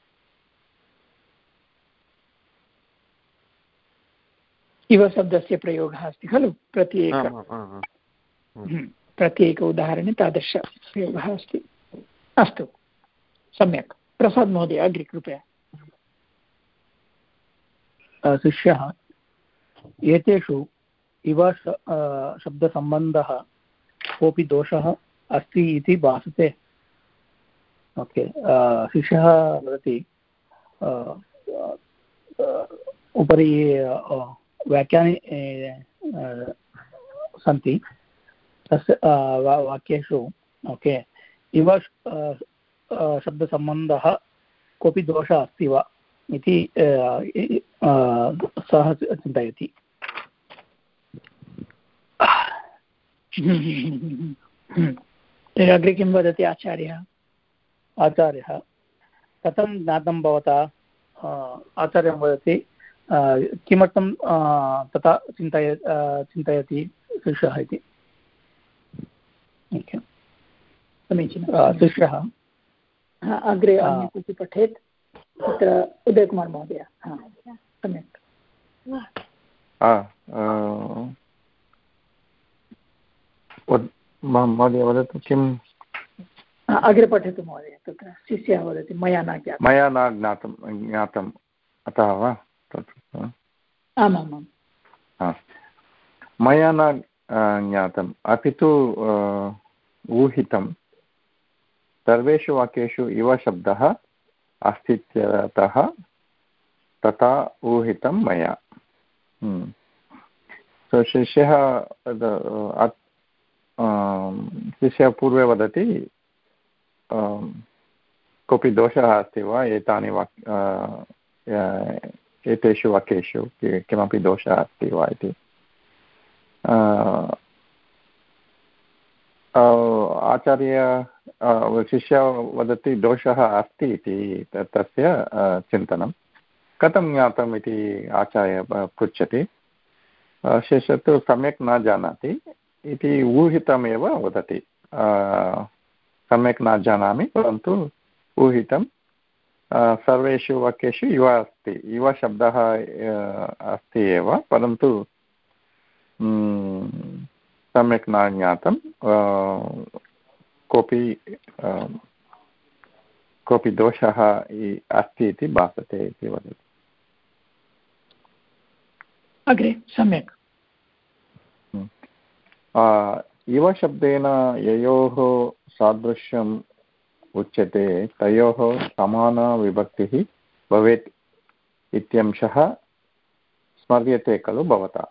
इव शब्दस्य प्रयोगः अस्ति खलु? प्रत्येक हम्म, प्रत्येक उदाहरणे तादृशप्रयोगः अस्ति। अस्तु सम्यक्। प्रसाद् महोदय अग्रे कृपया। शिष्यः एतेषु इव शब्दसम्बन्धः कोऽपि दोषः अस्ति इति भासते। ओके शिष्यः वदति उपरि व्याख्याने सन्ति। तस्य वाक्येषु ओके इव शब्दसम्बन्धः कोऽपि दोषः अस्ति वा इति सः चिन्तयति। (laughs) (laughs) अग्रे किं वदति आचार्यः? आचार्यः। कथं ज्ञातं भवता? आचार्यं वदति किमर्थं तथा चिन्तय चिन्तयति शिष्यः इति। समीचीनं। शिष्यः। अग्रे अन्यत् पठेत्। तत्र उदयकुमार् महोदय। सम्यक्। महोदय वदतु किम्? अग्रे पठतु महोदय तत्र शिष्यः वदति मया न ज्ञातं मया न ज्ञातं ज्ञातम्। अतः वा? आमामाम्। मया न ज्ञातम्। अपि तु ऊहितं सर्वेषु वाक्येषु इव शब्दः अस्तित्यतः तथा ऊहितं मया। शिष्यः शिष्यः पूर्वे वदति कोऽपि दोषः अस्ति वा? एतानि वाक् एतेषु वाक्येषु किमपि दोषः अस्ति वा इति? आचार्य शिष्य वदति दोषः अस्ति इति तस्य चिन्तनं। कथं ज्ञातम् इति आचार्य पृच्छति? शेषः सम्यक् न जानाति। इति ऊहितमेव वदति। सम्यक् न जानामि, परन्तु ऊहितं। सर्वेषु वाक्येषु युवा अस्ति युवशब्दः अस्ति एव, परन्तु सम्यक् न ज्ञातं कोऽपि कोऽपि दोषः अस्ति इति भासते इति वदति। अग्रे, सम्यक्। युवशब्देन ययोः सादृश्यम् उच्यते, तयोः समानविभक्तिः भवेत् इत्यंशः स्मर्यते खलु भवता।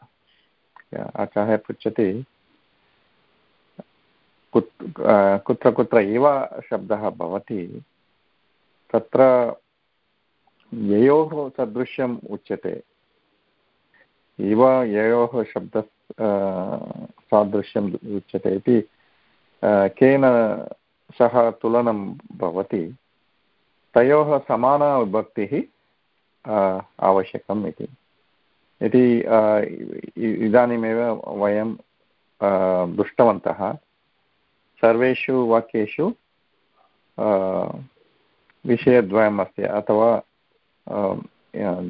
आचार्यः पृच्छति कुत्र कुत्र इव शब्दः भवति, तत्र ययोः सदृश्यम् उच्यते। इव ययोः शब्द सादृश्यम् उच्यते इति केन सह तुलनं भवति, तयोः समानविभक्तिः आवश्यकम् इति। यदि इदानीमेव वयं दृष्टवन्तः। सर्वेषु वाक्येषु विषयद्वयम् अस्ति अथवा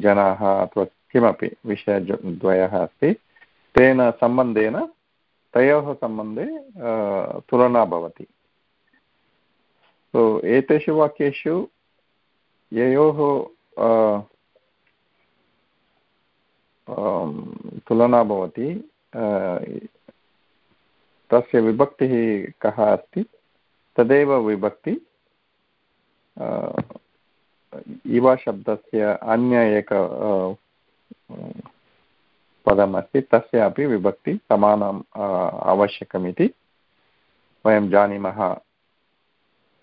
जनाः अथवा किमपि विषयद्वयः अस्ति, तेन सम्बन्धेन तयोः सम्बन्धे तुलना भवति। सो एतेषु वाक्येषु ययोः तुलना भवति। तस्य विभक्तिः कः अस्ति? तदेव विभक्ति इवशब्दस्य अन्य एक पदमस्ति तस्य अपि विभक्ति समानम् आवश्यकमिति वयं जानीमः।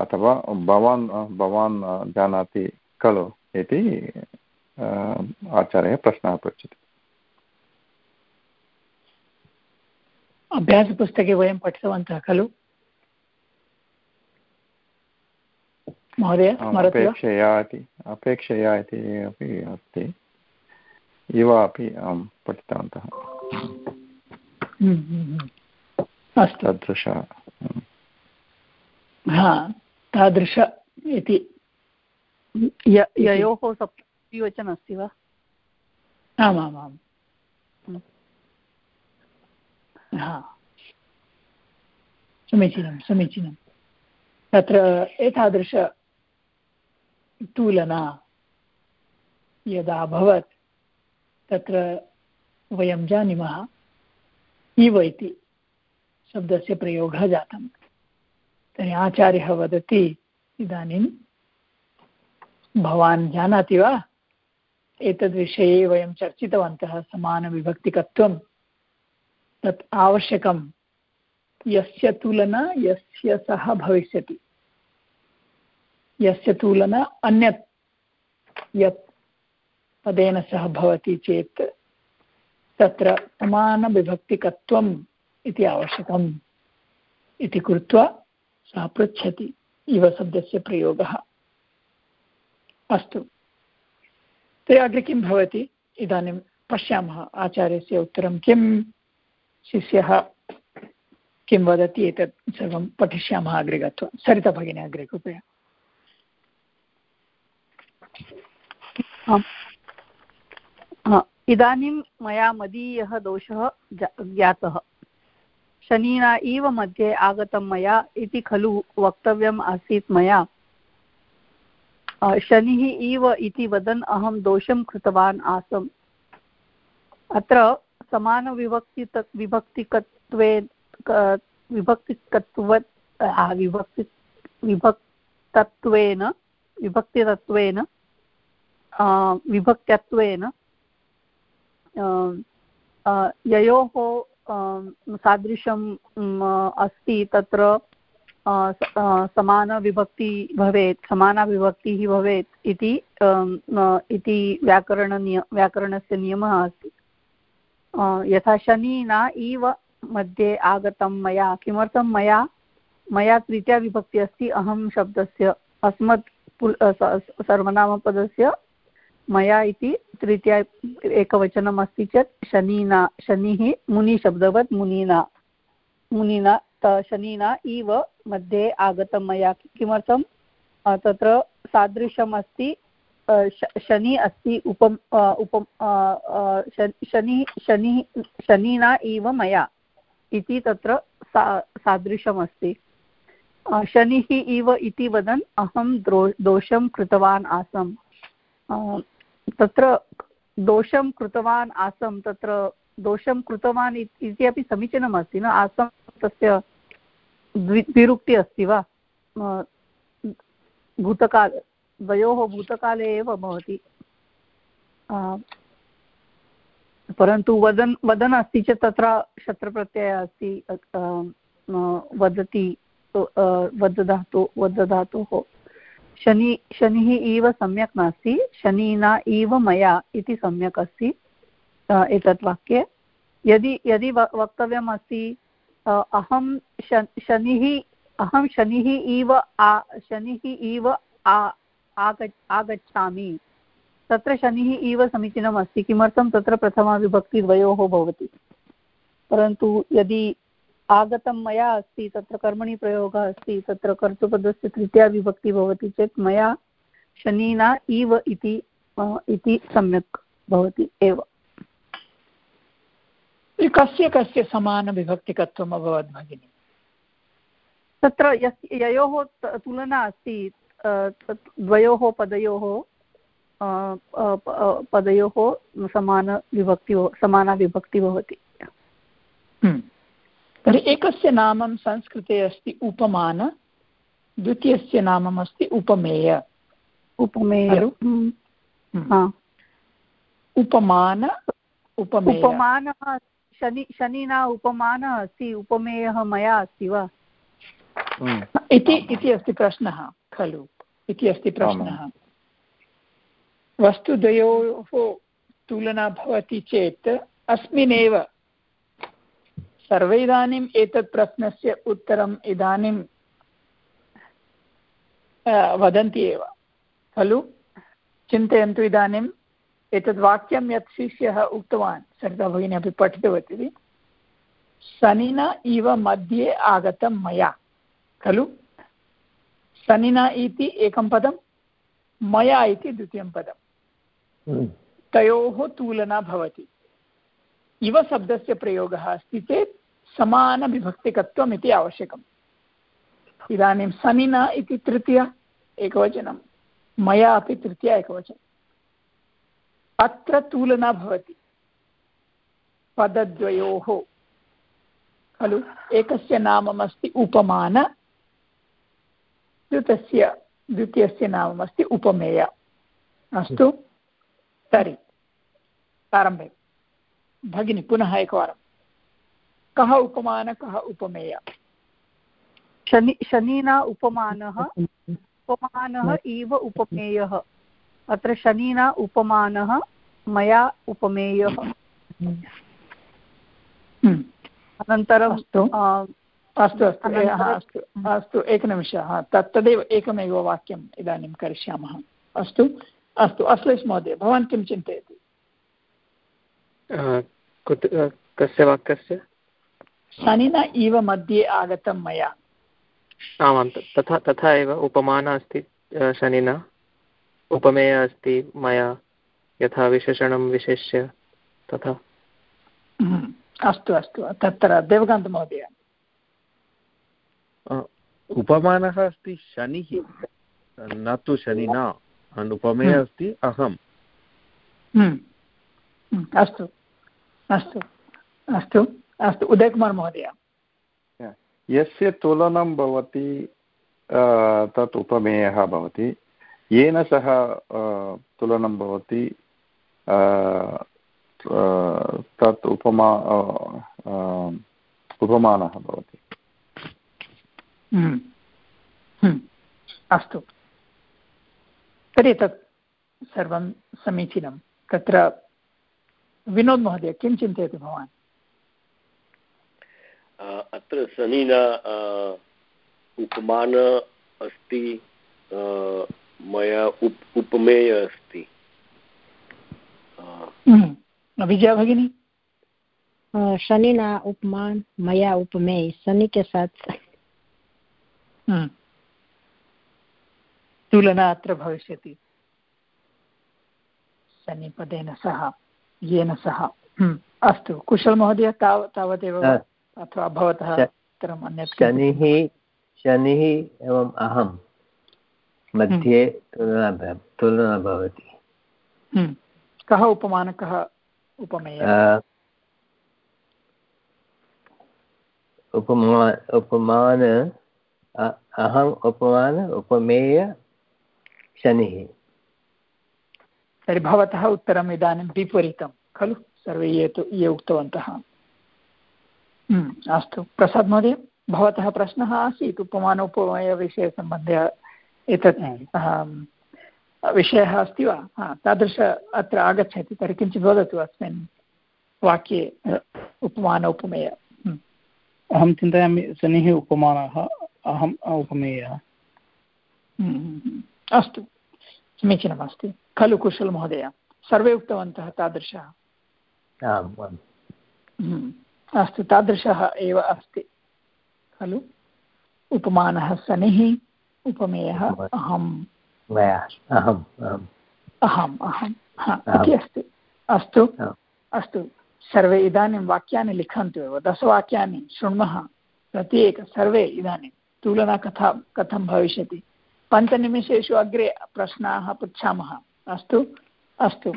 अथवा भवान् भवान् जानाति खलु इति आचार्यः प्रश्नः पृच्छति। अभ्यासपुस्तके वयं पठितवन्तः खलु? महोदय अपेक्षया इति अपेक्षया इति अपि अस्ति। इव अपि आं पठितवन्तः। हम्म, हम्म, हम्म। अस्तु। तादृश हा तादृश इति। ययोः सप्तद्विवचन अस्ति वा? आमामाम्। हा। समीचीनं समीचीनं। तत्र एतादृश तुलना यदा अभवत् तत्र वयं जानीमः। इव इति शब्दस्य प्रयोगः जातम्। तर्हि आचार्यः वदति, इदानीं भवान् जानाति वा? एतद्विषये वयं चर्चितवन्तः समानविभक्तिकत्वं। तत् आवश्यकं। यस्य तुलना, यस्य सह भविष्यति। यस्य तुलना अन्यत्, यत् पदेन सह भवति चेत् तत्र समानविभक्तिकत्वम् इति आवश्यकम् इति कृत्वा सः पृच्छति इव शब्दस्य प्रयोगः। अस्तु। तर्हि अग्रे किं भवति? इदानीं पश्यामः आचार्यस्य उत्तरं किं? शिष्यः किं वदति? एतत् सर्वं पठिष्यामः अग्रे गत्वा। सरिता भगिनी अग्रे, कृपया। इदानीं मया मदीयः दोषः ज्ञातः। शनिना इव मध्ये आगतं मया इति खलु वक्तव्यम् आसीत् मया। शनिः इव इति वदन् अहं दोषं कृतवान् आसम्। अत्र समानविभक्ति विभक्तिकत्वे विभक्तिकत्व विभक्ति, विभक्तत्वेन, विभक्तितत्वेन विभक्त्यत्वेन ययोः सादृशम् अस्ति तत्र समानविभक्ति भवेत्, समानाविभक्तिः भवेत् इति इति व्याकरणनिय, व्याकरणस्य नियमः अस्ति। यथा शनि न इव मध्ये आगतं मया, किमर्थं मया मया तृतीया विभक्तिः अस्ति, अहं शब्दस्य, अस्मत् सर्वनामपदस्य मया इति तृतीया एकवचनम् अस्ति चेत् शनिना, शनिः मुनिशब्दवत् मुनिना। मुनिना शनिना इव मध्ये आगतं मया। किमर्थं? तत्र सादृशम् अस्ति शनि अस्ति, उपम् उपम् शनि शनि शनिना इव मया इति तत्र सा सादृशमस्ति शनिः इव इति वदन् अहं द्रो, दोषं कृतवान् आसम्। तत्र दोषं कृतवान् आसं, तत्र दोषं कृतवान् इति अपि समीचीनम् अस्ति न? आसं तस्य द्वि, द्विरुक्ति अस्ति वा? भूतकाल, द्वयोः भूतकाले एव भवति। परन्तु वदन् वदन् अस्ति चेत् तत्र शत्रप्रत्ययः अस्ति वदति वदधातु, वदधातुः शनि, शनिः इव सम्यक् नास्ति, शनिना इव मया इति सम्यक् अस्ति एतत् वाक्ये। यदि यदि वक्तव्यम् अस्ति अहं शनिः अहं शनिः इव आ, शनिः इव आ आगच्छामि, तत्र शनिः इव समीचीनम् अस्ति, किमर्थं तत्र प्रथमाविभक्तिद्वयोः भवति। परन्तु यदि आगतं मया अस्ति तत्र कर्मणि प्रयोगः अस्ति तत्र कर्तृपदस्य तृतीया विभक्तिः भवति चेत् मया शनिना इव इति इति सम्यक् भवति एव। कस्य कस्य समानविभक्तिकत्वम् अभवत् भगिनि? तत्र यस् ययोः तुलना अस्ति द्वयोः पदयोः पदयोः समानविभक्ति समाना विभक्ति भवति। हम्म। तर्हि एकस्य नामं संस्कृते अस्ति उपमान द्वितीयस्य नामम् अस्ति उपमेय। उपमेय। हम्म। उपमान उपमानः शनि शनिना उपमानः अस्ति उपमेयः मया अस्ति वा? इति इति अस्ति प्रश्नः खलु? इति अस्ति प्रश्नः। वस्तुद्वयोः तुलना भवति चेत् अस्मिन्नेव सर्वे इदानीम् एतत् प्रश्नस्य उत्तरम् इदानीं वदन्ति एव। खलु? चिन्तयन्तु इदानीम् एतद् वाक्यं यत् शिष्यः उक्तवान् सरिता भगिनी अपि पठितवती। शनिना इव मध्ये आगतं मया। खलु? शनिना इति एकं पदं मया इति द्वितीयं पदं। हम्म। तयोः तुलना भवति। इव शब्दस्य प्रयोगः अस्ति चेत् समानविभक्तिकत्वम् इति आवश्यकम्। इदानीं शनिना इति तृतीया एकवचनं, मया अपि तृतीया एकवचनम् अत्र तुलना भवति। पदद्वयोः, खलु? एकस्य नाममस्ति उपमान द्वितस्य द्वितीयस्य नाममस्ति उपमेय। अस्तु, तर्हि प्रारम्भे भगिनि पुनः एकवारं। कः उपमान कः उपमेय? शनि शनिना उपमानः उपमानः इव उपमेयः। अत्र शनिना उपमानः मया उपमेयः। हम्म। अनन्तरं अस्तु। अस्तु अस्तु। अस्तु एकनिमिषः तत् तदेव एकमेव वाक्यम् इदानीं करिष्यामः। अस्तु। अस्तु। अश्लेष महोदय भवान् किं चिन्तयति? कस्य वाक्यस्य शनिना इव मध्ये आगतं मया आमां तथा तथा एव उपमानः अस्ति शनिना उपमेय अस्ति मया यथा विशेषणं विशेष्य तथा हम्म। अस्तु अस्तु तत्र देवकान्तमहोदय उपमानः अस्ति शनिः न तु शनिना उपमेयः हम्म। अस्ति अहम् हम्म। अस्तु अस्तु। अस्तु। अस्तु। उदयकुमार् महोदय। यस्य तुलनं भवति तत् उपमेयः भवति। येन सह तुलनं भवति तत् उपमा उपमानः भवति। हम्म। हम्म। अस्तु। तर्हि तत् सर्वं समीचीनं। तत्र विनोद् महोदय किं चिन्तयति भवान्? अत्र शनिना उपमान अस्ति मया उप उपमेय अस्ति। विजया भगिनी? शनिना उपमान मया उपमेय शनि के साथ। हम्म। तुलना अत्र भविष्यति। शनिपदेन सह। येन सह। हम्म। अस्तु। कुशल महोदय ताव तावदेव अथवा भवतः उत्तरम् अन्यत् शनिः शनिः एवम् अहं। मध्ये तुलना तुलना भवति। कः उपमानः कः उपमेय? उपमा उपमान अहम् उपमान उपमेय शनिः। तर्हि भवतः उत्तरम् इदानीं विपरीतं खलु? सर्वे ये तु ये उक्तवन्तः। अस्तु। प्रसाद् महोदय भवतः प्रश्नः आसीत् उपमान उपमेयविषयसम्बन्धे एतत् विषयः अस्ति वा? हा तादृश अत्र आगच्छति तर्हि किञ्चित् वदतु अस्मिन् वाक्ये उपमान उपमेय। अहं चिन्तयामि शनिः उपमानः अहम् उपमेयः। अस्तु। समीचीनमस्ति। खलु कुशल महोदय सर्वे उक्तवन्तः तादृशः। हम्म, अस्तु तादृशः एव अस्ति। खलु? उपमानः शनिः उपमेयः अहम्। अहम् अहम् अहम् इति अस्ति। अस्तु अस्तु सर्वे इदानीं वाक्यानि लिखन्तु एव। दशवाक्यानि शृण्मः प्रत्येक सर्वे इदानीं। तुलना कथा कथं भविष्यति? पञ्चनिमेषेषु अग्रे प्रश्नाः पृच्छामः। अस्तु अस्तु।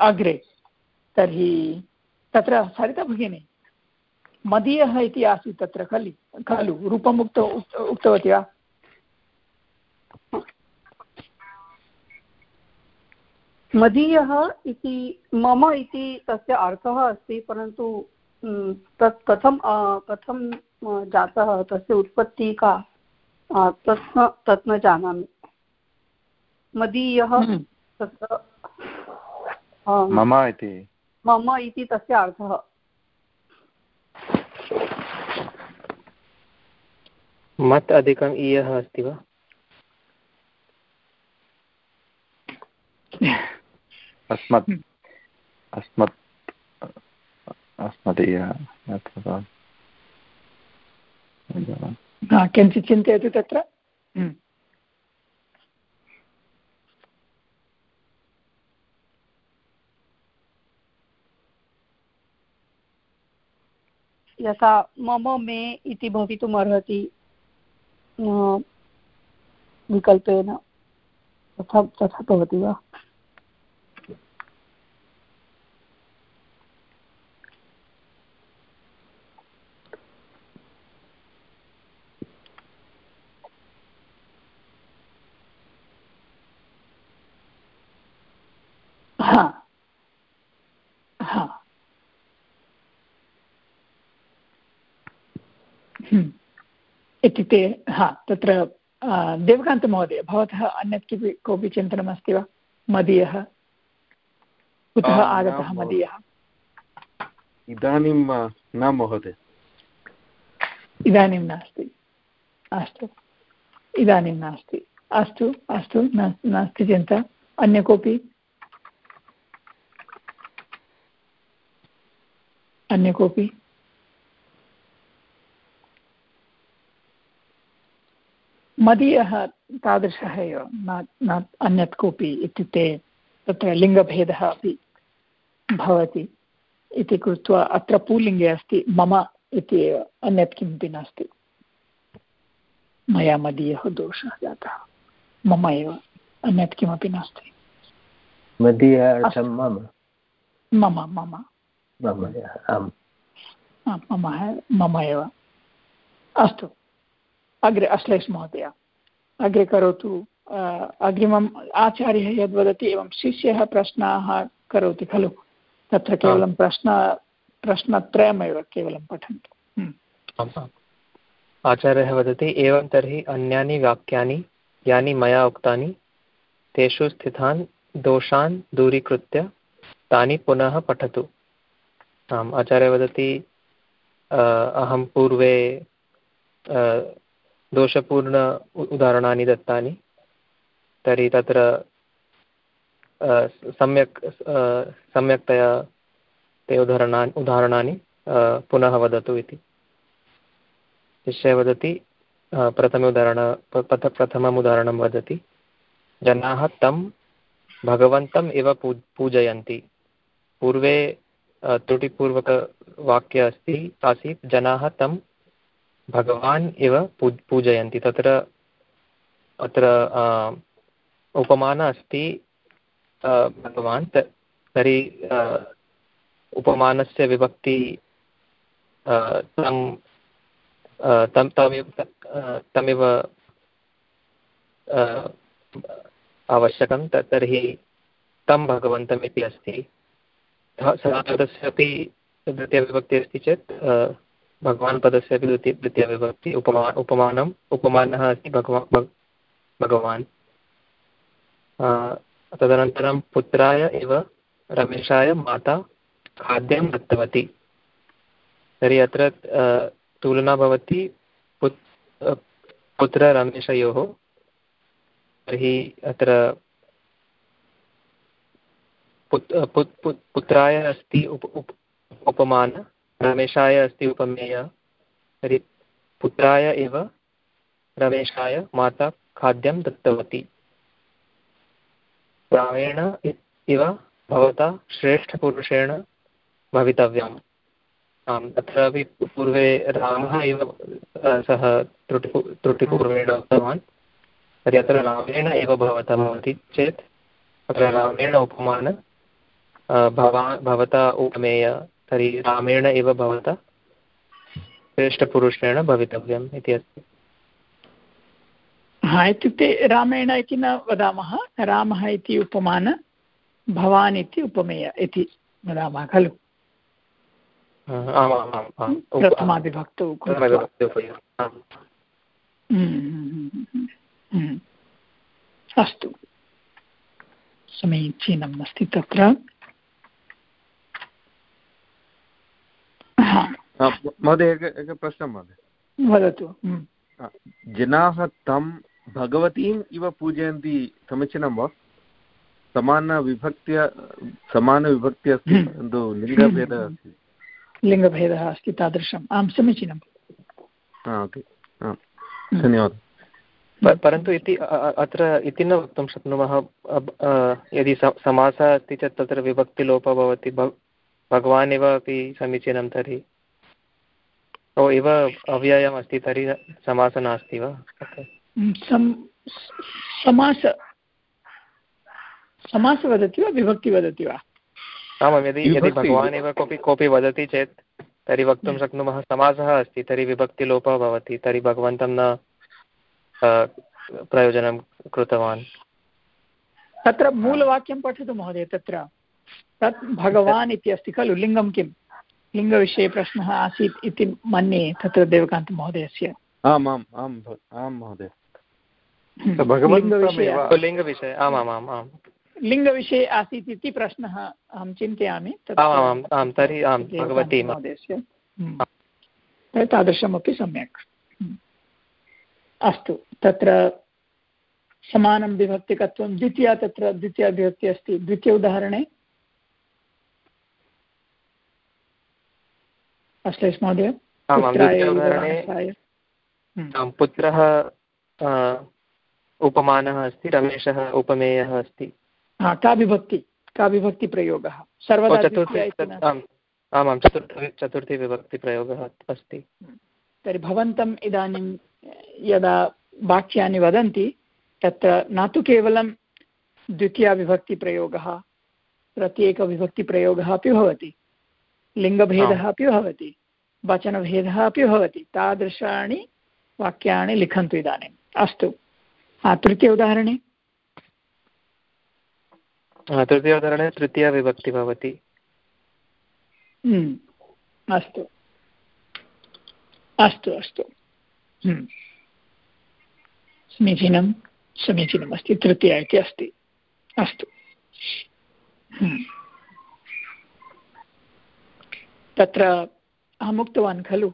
अग्रे तर्हि तत्र सरिता भगिनी मदीयः इति आसीत् तत्र खलु खलु रूपम् उक्त उक्तवती वा? मदीयः इति मम इति तस्य अर्थः अस्ति परन्तु तत् कथं कथं जातः तस्य उत्पत्तिः का तत् न तत् न जानामि। मदीयः हम्म। तत्र मम इति। मम इति तस्य अर्थः। मत् अधिकम् इयः अस्ति वा? अस्मत्। अस्मत्। अस्मदीयः। किञ्चित् चिन्तयतु तत्र। हम्म। यथा मम मे इति भवितुम् अर्हति विकल्पेन। तथा तथा भवति वा? इत्युक्ते हा तत्र देवकान्तमहोदय भवतः अन्यत् किमपि कोऽपि चिन्तनमस्ति वा? मदीयः? कुतः आगतः मदीयः? इदानीं न महोदय। इदानीं नास्ति। अस्तु। इदानीं नास्ति। अस्तु अस्तु नास्ति चिन्ता। अन्य कोऽपि? अन्य कोऽपि? मदीयः तादृशः एव न न अन्यत् कोऽपि इत्युक्ते तत्र लिङ्गभेदः अपि भवति इति कृत्वा अत्र पुल्लिङ्गे अस्ति मम इति एव अन्यत् किमपि नास्ति। मया मदीयः दोषः जातः मम एव अन्यत् किमपि नास्ति। मम? मम मम मम एव। अस्तु। अग्रे अश्लेष महोदय। अग्रे करोतु। अग्रिमम् आचार्यः यद्वदति एवं शिष्यः प्रश्नाः करोति खलु। तत्र केवलं प्रश्न प्रश्नत्रयमेव केवलं पठन्तु। आचार्यः वदति एवं तर्हि अन्यानि वाक्यानि यानि मया उक्तानि तेषु स्थितान् दोषान् दूरीकृत्य तानि पुनः पठतु। आम् आचार्यः वदति अहं पूर्वे दोषपूर्ण उदाहरणानि दत्तानि। तर्हि तत्र सम्यक् सम्यक्तया ते उदाहरणानि उदाहरणानि पुनः वदतु इति। शिष्यः वदति प्रथम उदाहरण प्रथमम् उदाहरणं वदति। जनाः तं भगवन्तम् इव पू, पूजयन्ति। पूर्वे त्रुटिपूर्वकवाक्य अस्ति, आसीत्, जनाः तं भगवान् इव पूजयन्ति। तत्र, अत्र उपमान अस्ति भगवान् तर्हि उपमानस्य विभक्ति तं तं, तमेव तमेव आवश्यकं। तर्हि, तं भगवन्तम् इति अस्ति। सः पदस्य अपि द्वितीयविभक्तिः अस्ति चेत् भगवान् पदस्य द्वितीय द्वितीयविभक्ति, उपमा उपमानम्, उपमानः अस्ति भगवान्। भगवान् पुत्राय एव रमेशाय माता खाद्यं दत्तवती। तर्हि अत्र तुलना भवति पुत् पुत्ररमेशयोः तर्हि अत्र पुत् पुत्राय अस्ति उप उप उपमान। रमेशाय अस्ति उपमेय। तर्हि पुत्राय एव रमेशाय माता खाद्यं दत्तवती। प्रायेण इव भवता श्रेष्ठपुरुषेण भवितव्यम्। आम्, तत्रापि पूर्वे रामः एव सः त्रुटिपू त्रुटिपूर्वेण उक्तवान् तर्हि अत्र रामेण एव भवता भवति चेत्, अत्र रामेण उपमान भवान् भवता उपमेय। तर्हि रामेण एव भवता। श्रेष्ठपुरुषेण भवितव्यम् इति अस्ति। हा इत्युक्ते रामेण इति न वदामः। रामः इति उपमान भवान् इति उपमेय इति वदामः खलु? प्रथमाविभक्तौ अस्तु। समीचीनम् अस्ति तत्र। महोदय एकः प्रश्नः महोदय. वदतु. जनाः तं भगवतीम् इव पूजयन्ति समीचीनं वा? समानविभक्त्या समानविभक्ति अस्ति किन्तु लिङ्गभेदः अस्ति? लिङ्गभेदः अस्ति तादृशम् आं समीचीनम्. धन्यवादः. परन्तु इति अत्र इति न वक्तुं शक्नुमः। यदि समासः अस्ति चेत् तत्र विभक्तिलोपः भवति। भगवान् एव अपि समीचीनं तर्हि। ओ इव अव्ययमस्ति तर्हि समासः नास्ति वा? समास समास वदति वा विभक्ति वदति वा? आमां यदि यदि भगवान् एव कोऽपि कोऽपि वदति चेत् तर्हि वक्तुं। शक्नुमः समासः अस्ति तर्हि विभक्तिलोपः भवति तर्हि भगवन्तं न प्रयोजनं कृतवान्। तत्र मूलवाक्यं पठतु महोदय तत्र। तत् भगवान् इति अस्ति खलु? लिङ्गं किं लिङ्गविषये प्रश्नः आसीत् इति मन्ये तत्र देवकान्तमहोदयस्य। आम् आम् आम् आं महोदय लिङ्गविषये। आमामाम् आम् लिङ्गविषये आसीत् इति प्रश्नः अहं चिन्तयामि। तर्हि आं भगवती महोदयस्य हम्म। तादृशमपि सम्यक्। हम्म। अस्तु तत्र समानं विभक्तिकत्वं द्वितीया तत्र द्वितीया विभक्तिः अस्ति। द्वितीय उदाहरणे अश्लेष महोदय हम्म। पुत्रः उपमानः अस्ति रमेशः उपमेयः अस्ति। का विभक्ति का विभक्तिप्रयोगः सर्वदा आमां चतुर्थी चतुर्थी विभक्तिप्रयोगः अस्ति। तर्हि भवन्तम् इदानीं यदा वाक्यानि वदन्ति तत्र न तु केवलं द्वितीयाविभक्तिप्रयोगः प्रत्येकविभक्तिप्रयोगः अपि भवति। लिङ्गभेदः अपि भवति वचनभेदः अपि भवति तादृशानि वाक्यानि लिखन्तु इदानीम् अस्तु तृतीय उदाहरणे। तृतीयोदाहरणे तृतीयविभक्ति भवति। हम्म, अस्तु। अस्तु अस्तु। हम्म। समीचीनं समीचीनम् अस्ति तृतीया इति अस्ति। अस्तु। तत्र अहम् उक्तवान्, खलु?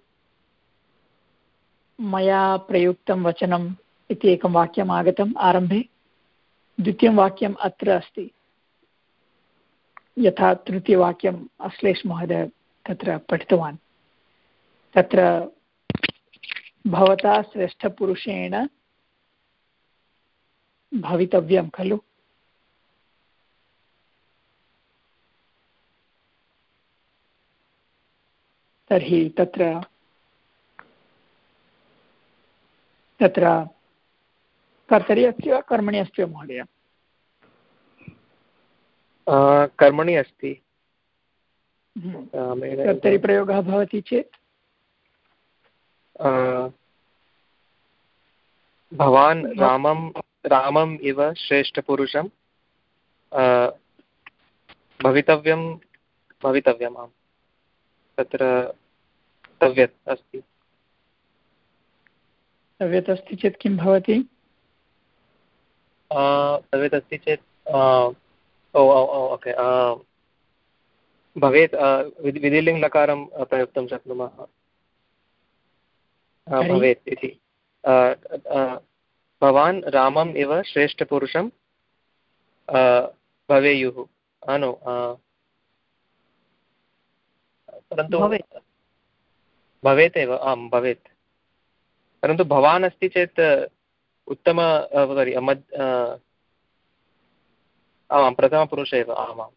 मया प्रयुक्तं वचनम् इति एकं वाक्यम् आगतम् आरम्भे। द्वितीयं वाक्यम् अत्र अस्ति। यथा तृतीयवाक्यम् अश्लेष महोदय तत्र पठितवान्। तत्र भवता श्रेष्ठपुरुषेण भवितव्यं, खलु? तर्हि तत्र तत्र कर्तरि अस्ति वा कर्मणि अस्ति वा महोदय? कर्मणि अस्ति। हम्म। कर्तरि प्रयोगः भवति चेत्? भवान् रामं रामम् इव श्रेष्ठपुरुषं भवितव्यं भवितव्यम् आम्। तत्र तव्यत् अस्ति। तव्यत् अस्ति चेत् किं भवति? तव्यत् अस्ति चेत् ओ ओके भवेत् विधिलिङ्गलकारं प्रयोक्तुं शक्नुमः। भवेत् इति। भवान् रामम् इव श्रेष्ठपुरुषं भवेयुः। नो परन्तु भवेत् एव आं भवेत्। परन्तु भवान् अस्ति चेत् उत्तम मद् आमां प्रथमपुरुष एव आमां।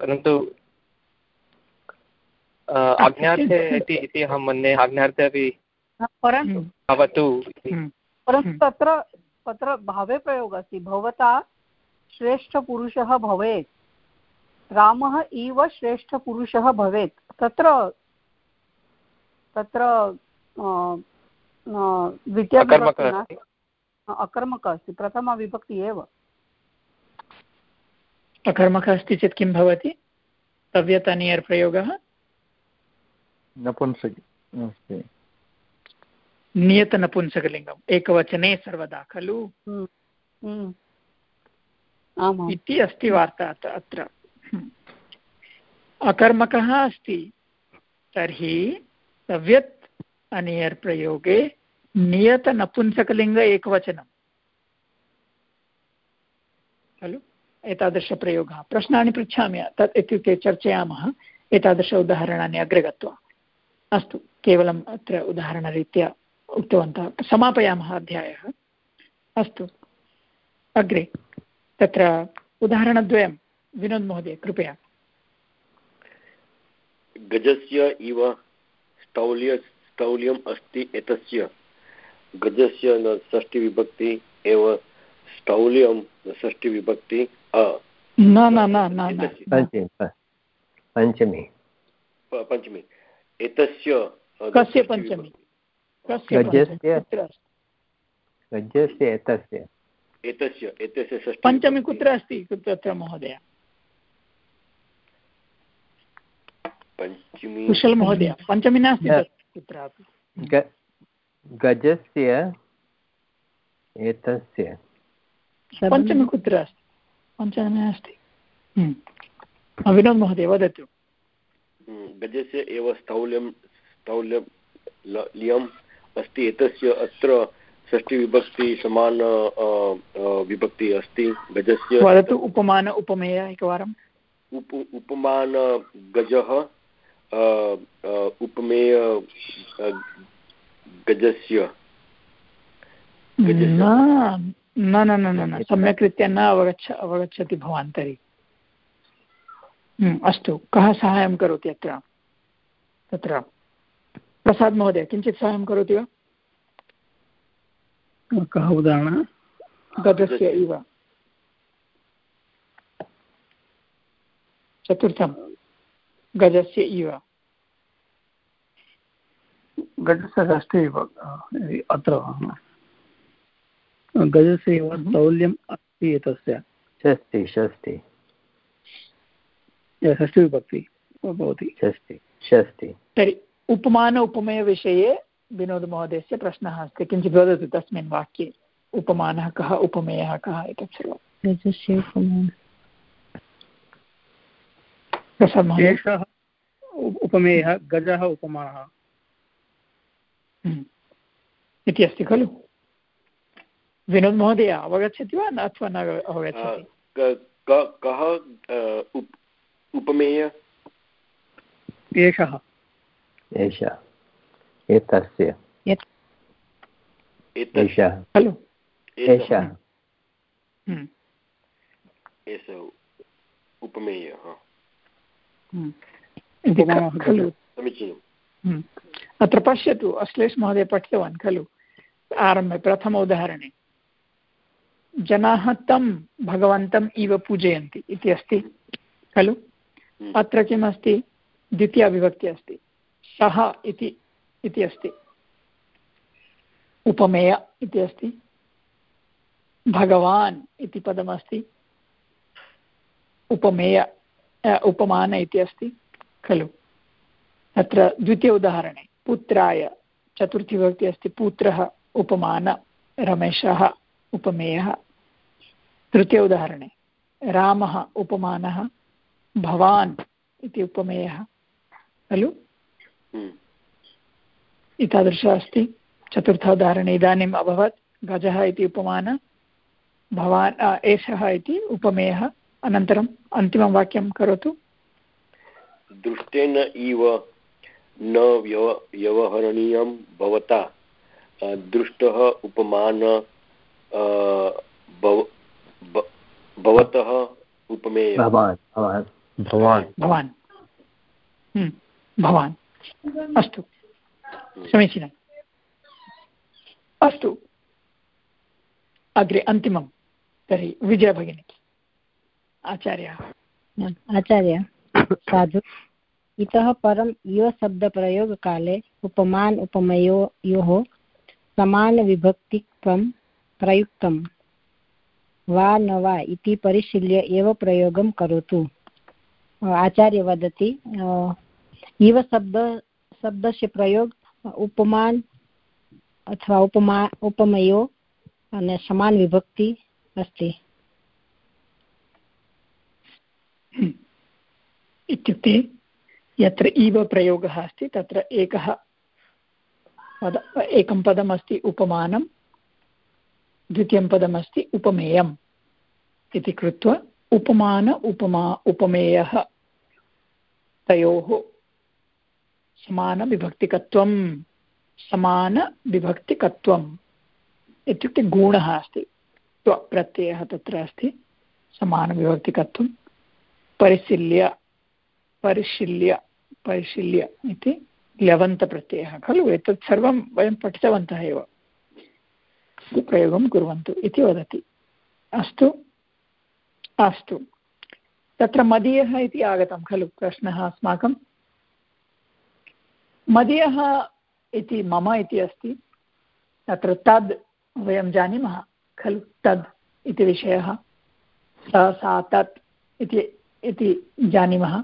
परन्तु आज्ञार्थे इति इति अहं मन्ये आज्ञार्थे अपि परन्तु भवतु हम्म। परन्तु तत्र तत्र भावे प्रयोगः अस्ति। भवता श्रेष्ठपुरुषः भवेत्। रामः इव श्रेष्ठपुरुषः भवेत्। तत्र तत्र द्वितीयविभक्ति अकर्मकः अस्ति? प्रथमविभक्ति एव। अकर्मकः अस्ति चेत् किं भवति? तव्यतनियर् प्रयोगः नपुंसकि नियतनपुंसकलिङ्गम् एकवचने सर्वदा खलु? हम्म, हम्म। इति अस्ति वार्ता अत्र। हम्म। अकर्मकः अस्ति तर्हि तव्यत् अनियर् प्रयोगे नियतनपुंसकलिङ्ग एकवचनं। खलु? एतादृशप्रयोगः। प्रश्नानि पृच्छामि, तत् इत्युक्ते चर्चयामः। एतादृश उदाहरणानि अग्रे गत्वा। अस्तु, केवलम् अत्र उदाहरणरीत्या उक्तवन्तः। समापयामः अध्यायः। अस्तु। अग्रे, तत्र उदाहरणद्वयं। विनोद् महोदय, कृपया। गजस्य इव स्थौल्य स्थौल्यम् अस्ति एतस्य। गजस्य न षष्टिविभक्ति एव स्थौल्यं षष्टिविभक्ति अ। न न न पञ्चमी पञ्चमी। एतस्य कस्य पञ्चमी? गजस्य गजस्य एतस्य। एतस्य एतस्य पञ्चमी कुत्र अस्ति? तत्र महोदय? पञ्चमी कुशल महोदय पञ्चमी नास्ति कुत्रापि? गजस्य एतस्य। पञ्चमी कुत्र अस्ति? पञ्चमी अस्ति हम्म। महोदय वदतु। हम्म, गजस्य एव स्थौल्यं स्थौल्यं लियम् अस्ति एतस्य अत्र षष्टिविभक्ति समान विभक्ति अस्ति गजस्य वदतु उपमान उपमेय एकवारम्। उप उपमान गजः उपमेय गजस्य। न न न न सम्यक् रीत्या न अवगच्छ अवगच्छति भवान् तर्हि। हम्म, अस्तु कः साहाय्यं करोति अत्र? तत्र। प्रसाद् महोदय किञ्चित् साहाय्यं करोति वा? कः उदाहरणः? गजस्य। इव। चतुर्थं। गजस्य इव। गजस्य षष्ठे एव अत्र गजस्य एव हम्म। स्थौल्यम् अस्ति एतस्य। षष्टि षष्टि षष्टिविभक्ति भवति। षष्टि षष्टि तर्हि उपमान उपमेयविषये विनोदमहोदयस्य प्रश्नः अस्ति। किञ्चित् वदतु तस्मिन् वाक्ये। उपमानः कः उपमेयः कः एतत् सर्वं। एषः उपमेयः गजः उपमानः। हम्म। इति अस्ति खलु। विनोद् महोदय अवगच्छति वा अथवा न अवगच्छति? कः उपमेय? एषः एषः। एतस्य। एषः। खलु। एषः। हम्म। उपमेयः खलु। समीचीनम्। हम्म। अत्र पश्यतु अश्लेष महोदय पठितवान् खलु। आरम्भे प्रथम उदाहरणे। जनाः तं भगवन्तम् इव पूजयन्ति इति अस्ति खलु? हम्म। अत्र किम् अस्ति द्वितीयाविभक्ति अस्ति। सः इति इति अस्ति। उपमेय इति अस्ति। भगवान् इति पदमस्ति। उपमेय उपमान इति अस्ति खलु? तत्र द्वितीय उदाहरणे पुत्राय चतुर्थी विभक्ति अस्ति पुत्रः उपमान रमेशः उपमेयः। तृतीय उदाहरणे रामः उपमानः भवान् इति उपमेयः खलु? हम्म। एतादृश अस्ति। चतुर्थ उदाहरणे इदानीम् अभवत् गजः इति उपमान भवान् एषः इति उपमेयः। अनन्तरम् अन्तिमं वाक्यं करोतु। दृष्टेन इव न व्यव व्यवहरणीयं भवता। दृष्टः उपमान भवतः उपमेय। भवान् भवान् भवान्। भवान्। हम्म, भवान्। अस्तु। समीचीनम् अस्तु। अग्रे अन्तिमं तर्हि विजयभगिनी। आचार्यः आचार्य साधु इतः परम् इव शब्दप्रयोगकाले उपमान् उपमयोः समानविभक्तित्वं प्रयुक्तं वा न वा इति परिशील्य एव प्रयोगं करोतु आचार्य वदति अ, इव शब्द शब्दस्य प्रयोग उपमान् अथवा उपमा उपमयो અને સમાન વિભક્તિ अस्ति इत्युक्ते यत्र इव प्रयोगः अस्ति, तत्र एकः पद, एकं पदमस्ति उपमानं, द्वितीयं पदमस्ति उपमेयम् इति कृत्वा उपमान उपमा, उपमेयः तयोः समानविभक्तिकत्वं समानविभक्तिकत्वम् इत्युक्ते गुणः अस्ति, त्वप्रत्ययः तत्र अस्ति समानविभक्तिकत्वं परिशील्य परिशील्य परिशील्य इति ल्यवन्तप्रत्ययः खलु? एतत् सर्वं वयं पठितवन्तः एव। प्रयोगं कुर्वन्तु इति वदति। अस्तु अस्तु। तत्र मदीयः इति आगतं खलु? प्रश्नः अस्माकं। मदीयः इति मम इति अस्ति। तत्र तद् वयं जानीमः खलु? तद् इति विषयः। स, सा, तत् इति इति जानीमः।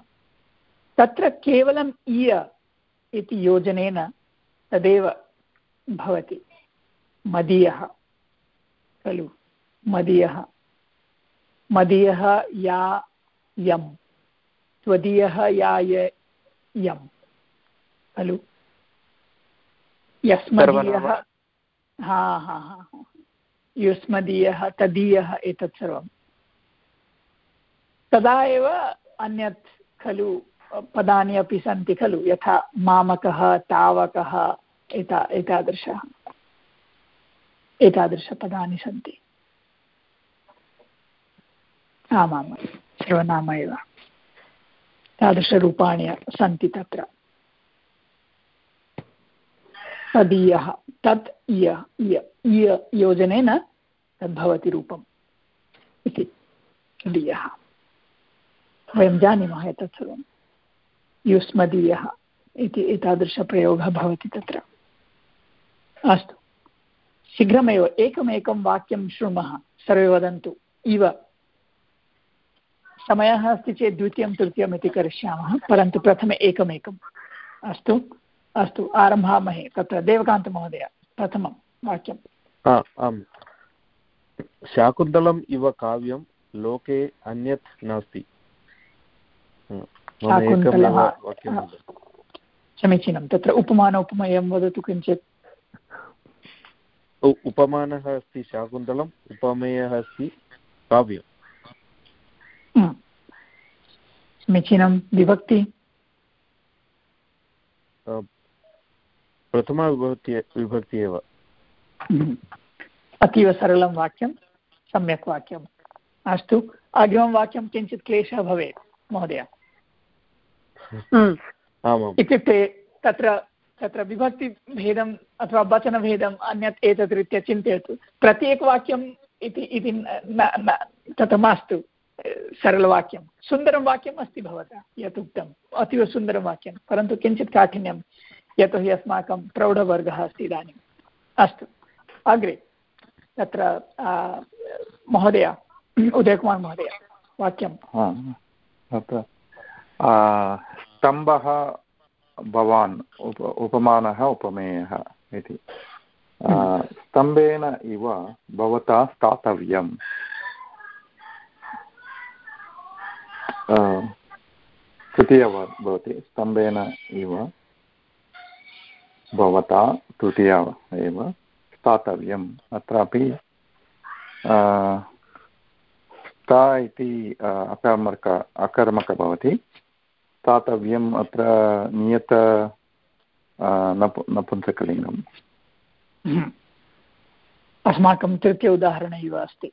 तत्र केवलम् इय इति योजनेन तदेव भवति। मदीयः खलु मदीयः। मदीयः या यं त्वदीयः या य यं खलु। यस्मदीयः हा हा हा युष्मदीयः तदीयः एतत् सर्वं तदा एव अन्यत् खलु, पदानि अपि सन्ति खलु, यथा मामकः, तावकः, एता, एतादृशः, एतादृशपदानि सन्ति। आमाम् सर्वनाम एव। तादृशरूपाणि सन्ति तत्र। तदीयः तत् इय इय इय योजनेन तद्भवति रूपम् इति तदीयः वयं जानीमः एतत् सर्वं। युष्मदीयः इति एतादृशप्रयोगः भवति तत्र। अस्तु। शीघ्रमेव एकमेकं वाक्यं शृणुमः सर्वे वदन्तु। इव। समयः अस्ति चेत् द्वितीयं, तृतीयम् इति करिष्यामः, परन्तु प्रथमे एकमेकम्। अस्तु। अस्तु आरभामहे तत्र देवकान्तमहोदय, प्रथमं वाक्यं आम्। शाकुन्तलम् इव काव्यं लोके अन्यत् नास्ति मम एकमेव शाकुन्तलः वाक्यं वद। समीचीनं। तत्र उपमान उपमेयं वदतु किञ्चित्। उपमानः अस्ति शाकुन्तलम् उपमेयः अस्ति काव्यम्। समीचीनं विभक्ति। प्रथमाविभक्ति विभक्ति एव। हम्म। अतीव सरलं वाक्यं सम्यक् वाक्यम्। अस्तु अग्रिमं वाक्यं किञ्चित् क्लेशः भवेत्। महोदय। हम्म। इत्युक्ते तत्र तत्र विभक्तिभेदम् अथवा वचनभेदम् अन्यत् एतद् रीत्या चिन्तयतु। प्रत्येकवाक्यम् इति इति तत्र मास्तु सरलवाक्यं सुन्दरं वाक्यम् अस्ति भवता यत् उक्तम्। अतीव सुन्दरं वाक्यं परन्तु किञ्चित् काठिन्यं यतोहि अस्माकं प्रौढवर्गः अस्ति इदानीम्। अस्तु। अग्रे तत्र महोदय उदयकुमार् महोदय वाक्यं स्तम्भः भवान् उप उपमानः उपमेयः इति। स्तम्भेन इव भवता स्थातव्यम्। तृतीय भवति। स्तम्भेन इव भवता तृतीया एव स्थातव्यम्। अत्रापि ता इति अकर्मक अकर्मक भवति। स्थातव्यम् अत्र नियत नपु नपुंसकलिङ्गम्। हम्म। अस्माकं तृतीय उदाहरण इव अस्ति।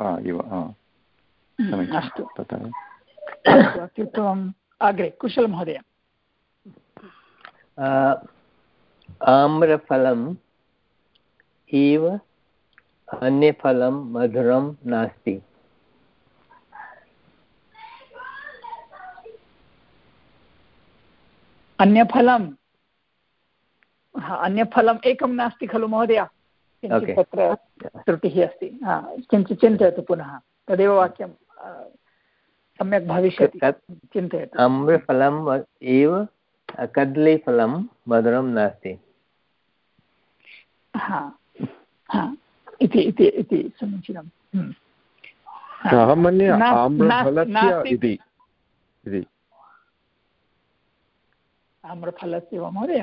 इव हम्म, अस्तु। अत्युत्तमम् अग्रे कुशल महोदय। आम्रफलम् इव अन्यफलं मधुरं नास्ति। अन्यफलं? अन्यफलम् एकं नास्ति खलु महोदय। किञ्चित् तत्र त्रुटिः अस्ति। किञ्चित् चिन्तयतु पुनः। तदेव वाक्यं सम्यक् भविष्यति। चिन्तयतु। आम्रफलम् एव कदलीफलं मधुरं नास्ति। हा हा। इति इति इति समीचीनं। हम्म। अहं मन्ये आम्रफलस्य इति। आम्रफलस्य वा महोदय?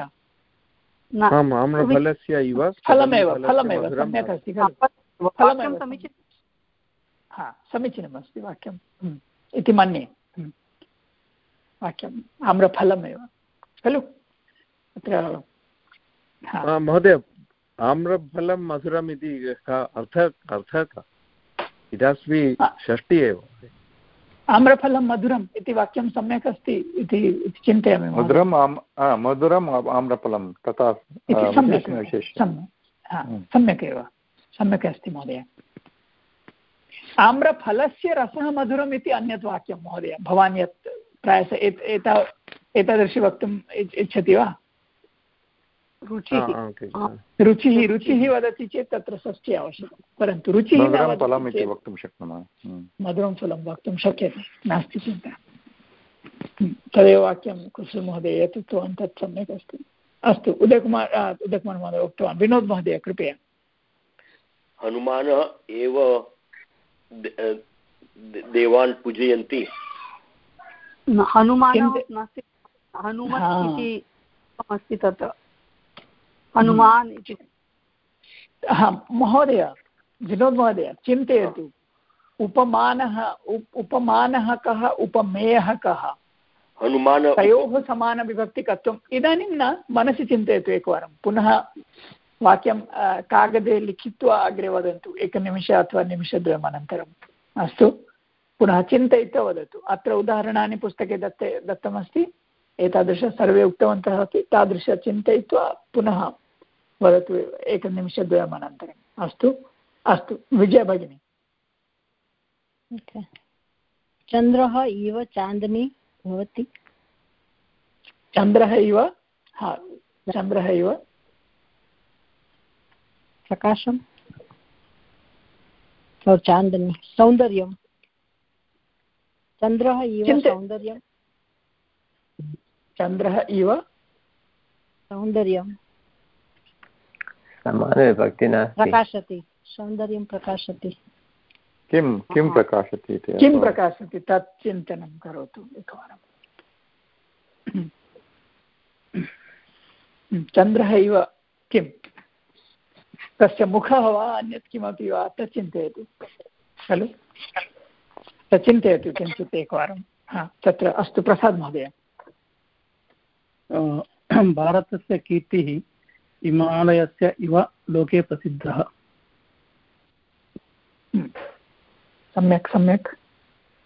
आम् आम्रफलस्य इव फलमेव फलमेव सम्यक् अस्ति खलु। फलमेव हा समीचीनमस्ति वाक्यं। हम्म। इति मन्ये। हम्म। वाक्यम् आम्रफलमेव। खलु? अत्र महोदय आम्रफलं मधुरम् इति अर्थः अर्थः का। बि षष्टि एव। आम्रफलं मधुरम् इति वाक्यं सम्यक् अस्ति इति चिन्तयामि मधुरम् मधुरम् आम्रफलं तथा हम्म। सम्यक् एव। सम्यक् अस्ति महोदय। आम्रफलस्य रसः मधुरम् इति अन्यत् वाक्यं महोदय। भवान् यत् प्रायश एता एतादृशी वक्तुम् इच्छति वा? रुचिः रुचिः रुचिः वदति चेत् तत्र षष्ठी आवश्यकं परन्तु रुचिः वक्तुं शक्नुमः। हम्म। मधुरं फलं वक्तुं शक्यते नास्ति चिन्ता। हम्म। तदेव वाक्यं कुशलमहोदय यत् उक्तवान् तत् सम्यक् अस्ति। अस्तु उदयकुमार् उदयकुमार् महोदय उक्तवान्। विनोद् महोदय कृपया। हनुमानः एव देवान् पूजयन्ति। हनुमान् नास्ति। हनुमत् इति अस्ति तत्र। हनुमान् इति। महोदय विनोद् महोदय चिन्तयतु। उपमानः उपमानः कः उपमेयः कः? हनुमान तयोः समानविभक्तिकत्वम्। इदानीं न मनसि चिन्तयतु एकवारं। पुनः वाक्यं कागदे लिखित्वा अग्रे वदन्तु। एकनिमिष अथवा निमिषद्वयम् अनन्तरम् अस्तु। पुनः चिन्तयित्वा वदतु। अत्र उदाहरणानि पुस्तके दत्ते दत्तमस्ति। एतादृश सर्वे उक्तवन्तः अपि तादृश चिन्तयित्वा पुनः वदतु एकनिमिषद्वयम् अनन्तरम् अस्तु अस्तु विजय भगिनी। चन्द्रः इव चान्दनी भवति? चन्द्रः इव हा चन्द्रः इव। प्रकाशं चान्दनी। सौन्दर्यं चन्द्रः इव सौन्दर्यं चन्द्रः इव सौन्दर्यं। समानविभक्ति नास्ति। प्रकाशति। सौन्दर्यं प्रकाशति। किं किं प्रकाशति किं प्रकाशति? तत् चिन्तनं करोतु एकवारं चन्द्रः इव किं? तस्य मुखः वा अन्यत् किमपि वा? तत् चिन्तयतु। खलु? तत् चिन्तयतु किञ्चित् एकवारं। हा तत्र अस्तु प्रसाद् महोदय। (clears throat) भारतस्य कीर्तिः हिमालयस्य इव लोके प्रसिद्धः। सम्यक् सम्यक्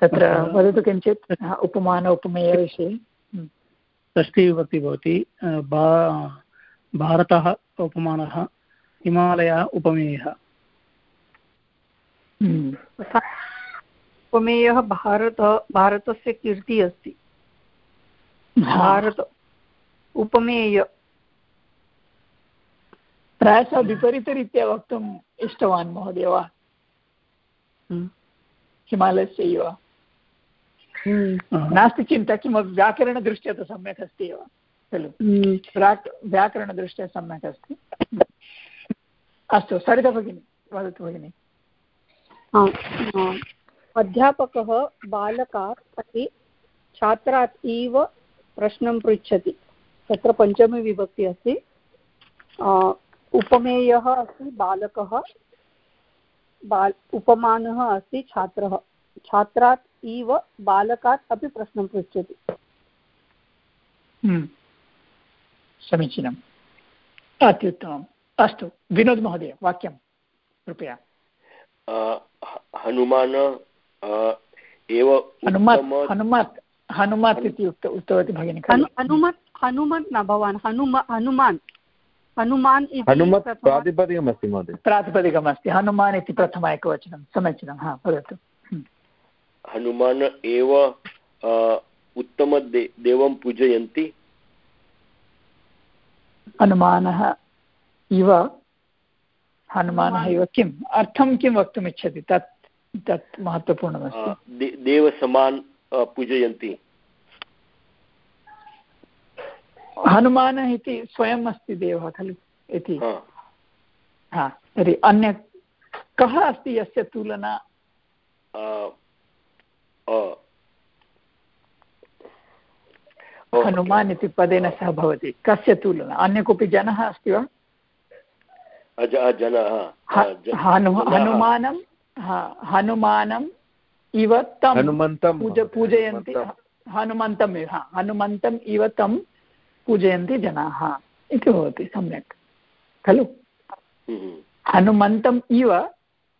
तत्र वदतु किञ्चित् उपमान उपमेयविषये हम्म। षष्ठीविभक्ति भवति भारतः उपमानः हिमालयः उपमेयः हम्म। उपमेयः भारत भारतस्य कीर्तिः अस्ति भारत उपमेय। प्रायशः विपरीतरीत्या वक्तुम् इष्टवान् महोदय। वा हम्म। हिमालयस्य एव हम्म। नास्ति चिन्ता किमपि व्याकरणदृष्ट्या तु सम्यक् अस्ति एव। खलु। हम्म। व्याकरणदृष्ट्या सम्यक् अस्ति। अस्तु सरिता भगिनी वदतु भगिनि। अध्यापकः बालकात् अपि छात्रात् एव प्रश्नं पृच्छति। तत्र पञ्चमी विभक्ति अस्ति। उपमेयः अस्ति बालकः। बाल् उपमानः अस्ति छात्रः। छात्रात् इव बालकात् अपि प्रश्नं पृच्छति। हम्म। समीचीनम्। अत्युत्तमम्। अस्तु विनोद् महोदय वाक्यं कृपया। हनुमान् एव हनुमत् हनुमत् हनुमत् इति उक्त उक्तवती भगिनी हनुमत् हनुमत् न भवान् हनुम हनुमान्। हनुमान् हनुमत् प्रातिपदिकमस्ति महोदय। प्रातिपदिकमस्ति। हनुमान् इति प्रथम एकवचनं समीचीनं हा वदतु। हम्म। हनुमान् एव उत्तमदे देवं पूजयन्ति। हनुमानः इव हनुमानः इव किम्? अर्थं किं वक्तुमिच्छति? तत् तत् महत्त्वपूर्णमस्ति। देवसमान् पूजयन्ति। हनुमानः इति स्वयम् अस्ति देवः खलु इति। हा। तर्हि अन्य कः अस्ति यस्य तुलना? हनुमान् इति पदेन सह भवति। कस्य तुलना? अन्य कोऽपि जनः अस्ति वा? हनुमानं हनुमानम् इव तं पूजयन्ति। हनुमन्तम्। इव हनुमन्तम् इव तं पूजयन्ति जनाः इति भवति सम्यक्। खलु। हनुमन्तम् इव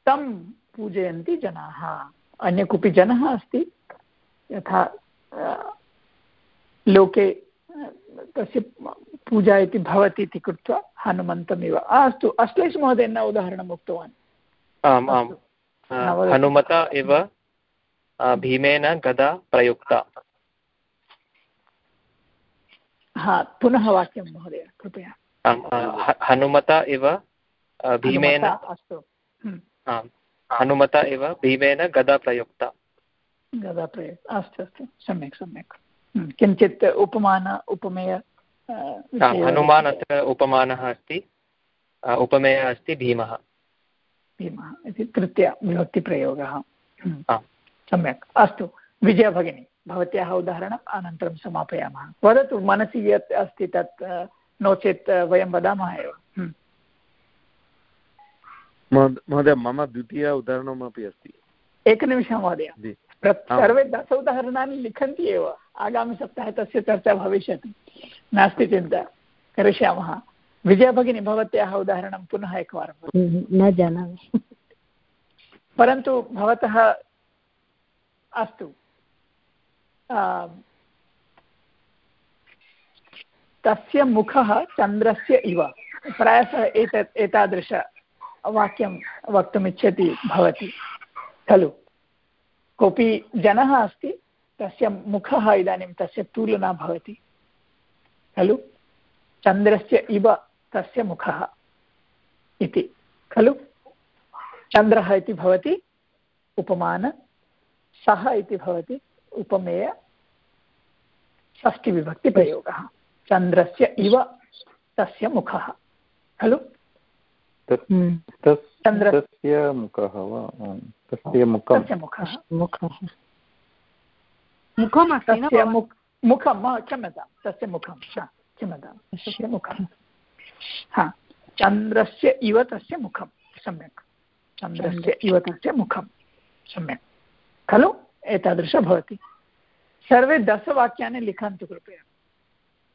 तं पूजयन्ति जनाः। अन्य कोऽपि जनः अस्ति? यथा लोके तस्य पूजा इति भवति इति कृत्वा हनुमन्तमिव। अस्तु अश्लेष महोदयेन उदाहरणम् उक्तवान्। आम् आम्। हनुमता एव भीमेन गदा प्रयुक्ता। हा पुनः वाक्यं महोदय कृपया। हनुमता इव भीमेन अस्तु। आम् हनुमता इव भीमेन गदा प्रयुक्ता गदा प्रयुक्ता अस्तु अस्तु सम्यक् सम्यक्। किञ्चित् उपमान उपमेय हनुमान् अत्र उपमानः अस्ति। उपमेयः अस्ति भीमः। भीमः इति तृतीय विभक्तिप्रयोगः। सम्यक्। अस्तु विजया भगिनी भवत्याः उदाहरणम् अनन्तरं समापयामः। वदतु मनसि यत् अस्ति तत् नो चेत् वयं वदामः एव। हम्म। महोदय मम द्वितीय उदाहरणमपि अस्ति। एकनिमिषं महोदय। सर्वे दश उदाहरणानि लिखन्ति एव। आगामिसप्ताहे तस्य चर्चा भविष्यति। नास्ति चिन्ता। करिष्यामः। विजयभगिनी भवत्याः उदाहरणं पुनः एकवारं न जानामि। परन्तु भवतः अस्तु। तस्य मुखः चन्द्रस्य इव। प्रायशः एतत् एतादृशवाक्यं वक्तुमिच्छति भवति, खलु? कोऽपि जनः अस्ति, तस्य मुखः इदानीं तस्य तुलना भवति, खलु? चन्द्रस्य इव तस्य मुखः इति, खलु? चन्द्रः इति भवति, उपमान, सः इति भवति, उपमेय षष्टिविभक्तिप्रयोगः चन्द्रस्य इव तस्य मुखः। खलु? चन्द्रस्य मुखः वा? तस्य मुखं। तस्य मुखः। मुखः। मुखमस्ति मुखं क्षम्यतां। तस्य मुखं। क्षम्यतां। तस्य मुखं। हा। चन्द्रस्य इव तस्य मुखं। सम्यक्। चन्द्रस्य इव तस्य मुखं। सम्यक्। खलु? एतादृश भवति। सर्वे दशवाक्यानि लिखन्तु कृपया।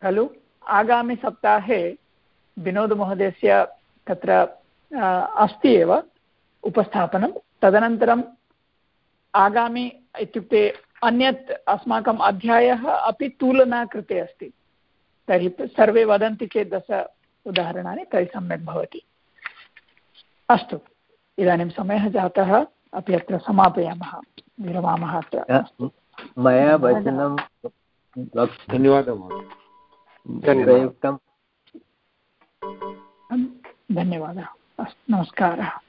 खलु? आगामिसप्ताहे विनोदमहोदयस्य तत्र अस्ति एव उपस्थापनं। तदनन्तरम् आगामि इत्युक्ते अन्यत् अस्माकम् अध्यायः अपि तुलना कृते अस्ति। तर्हि सर्वे वदन्ति चेत् दश उदाहरणानि तर्हि सम्यक् भवति। अस्तु, इदानीं समयः जातः, अपि अत्र समापयामः। विरमामः अत्र। मया वचनं धन्यवादः। प्रयुक्तं धन्यवादः। अस्तु नमस्कारः।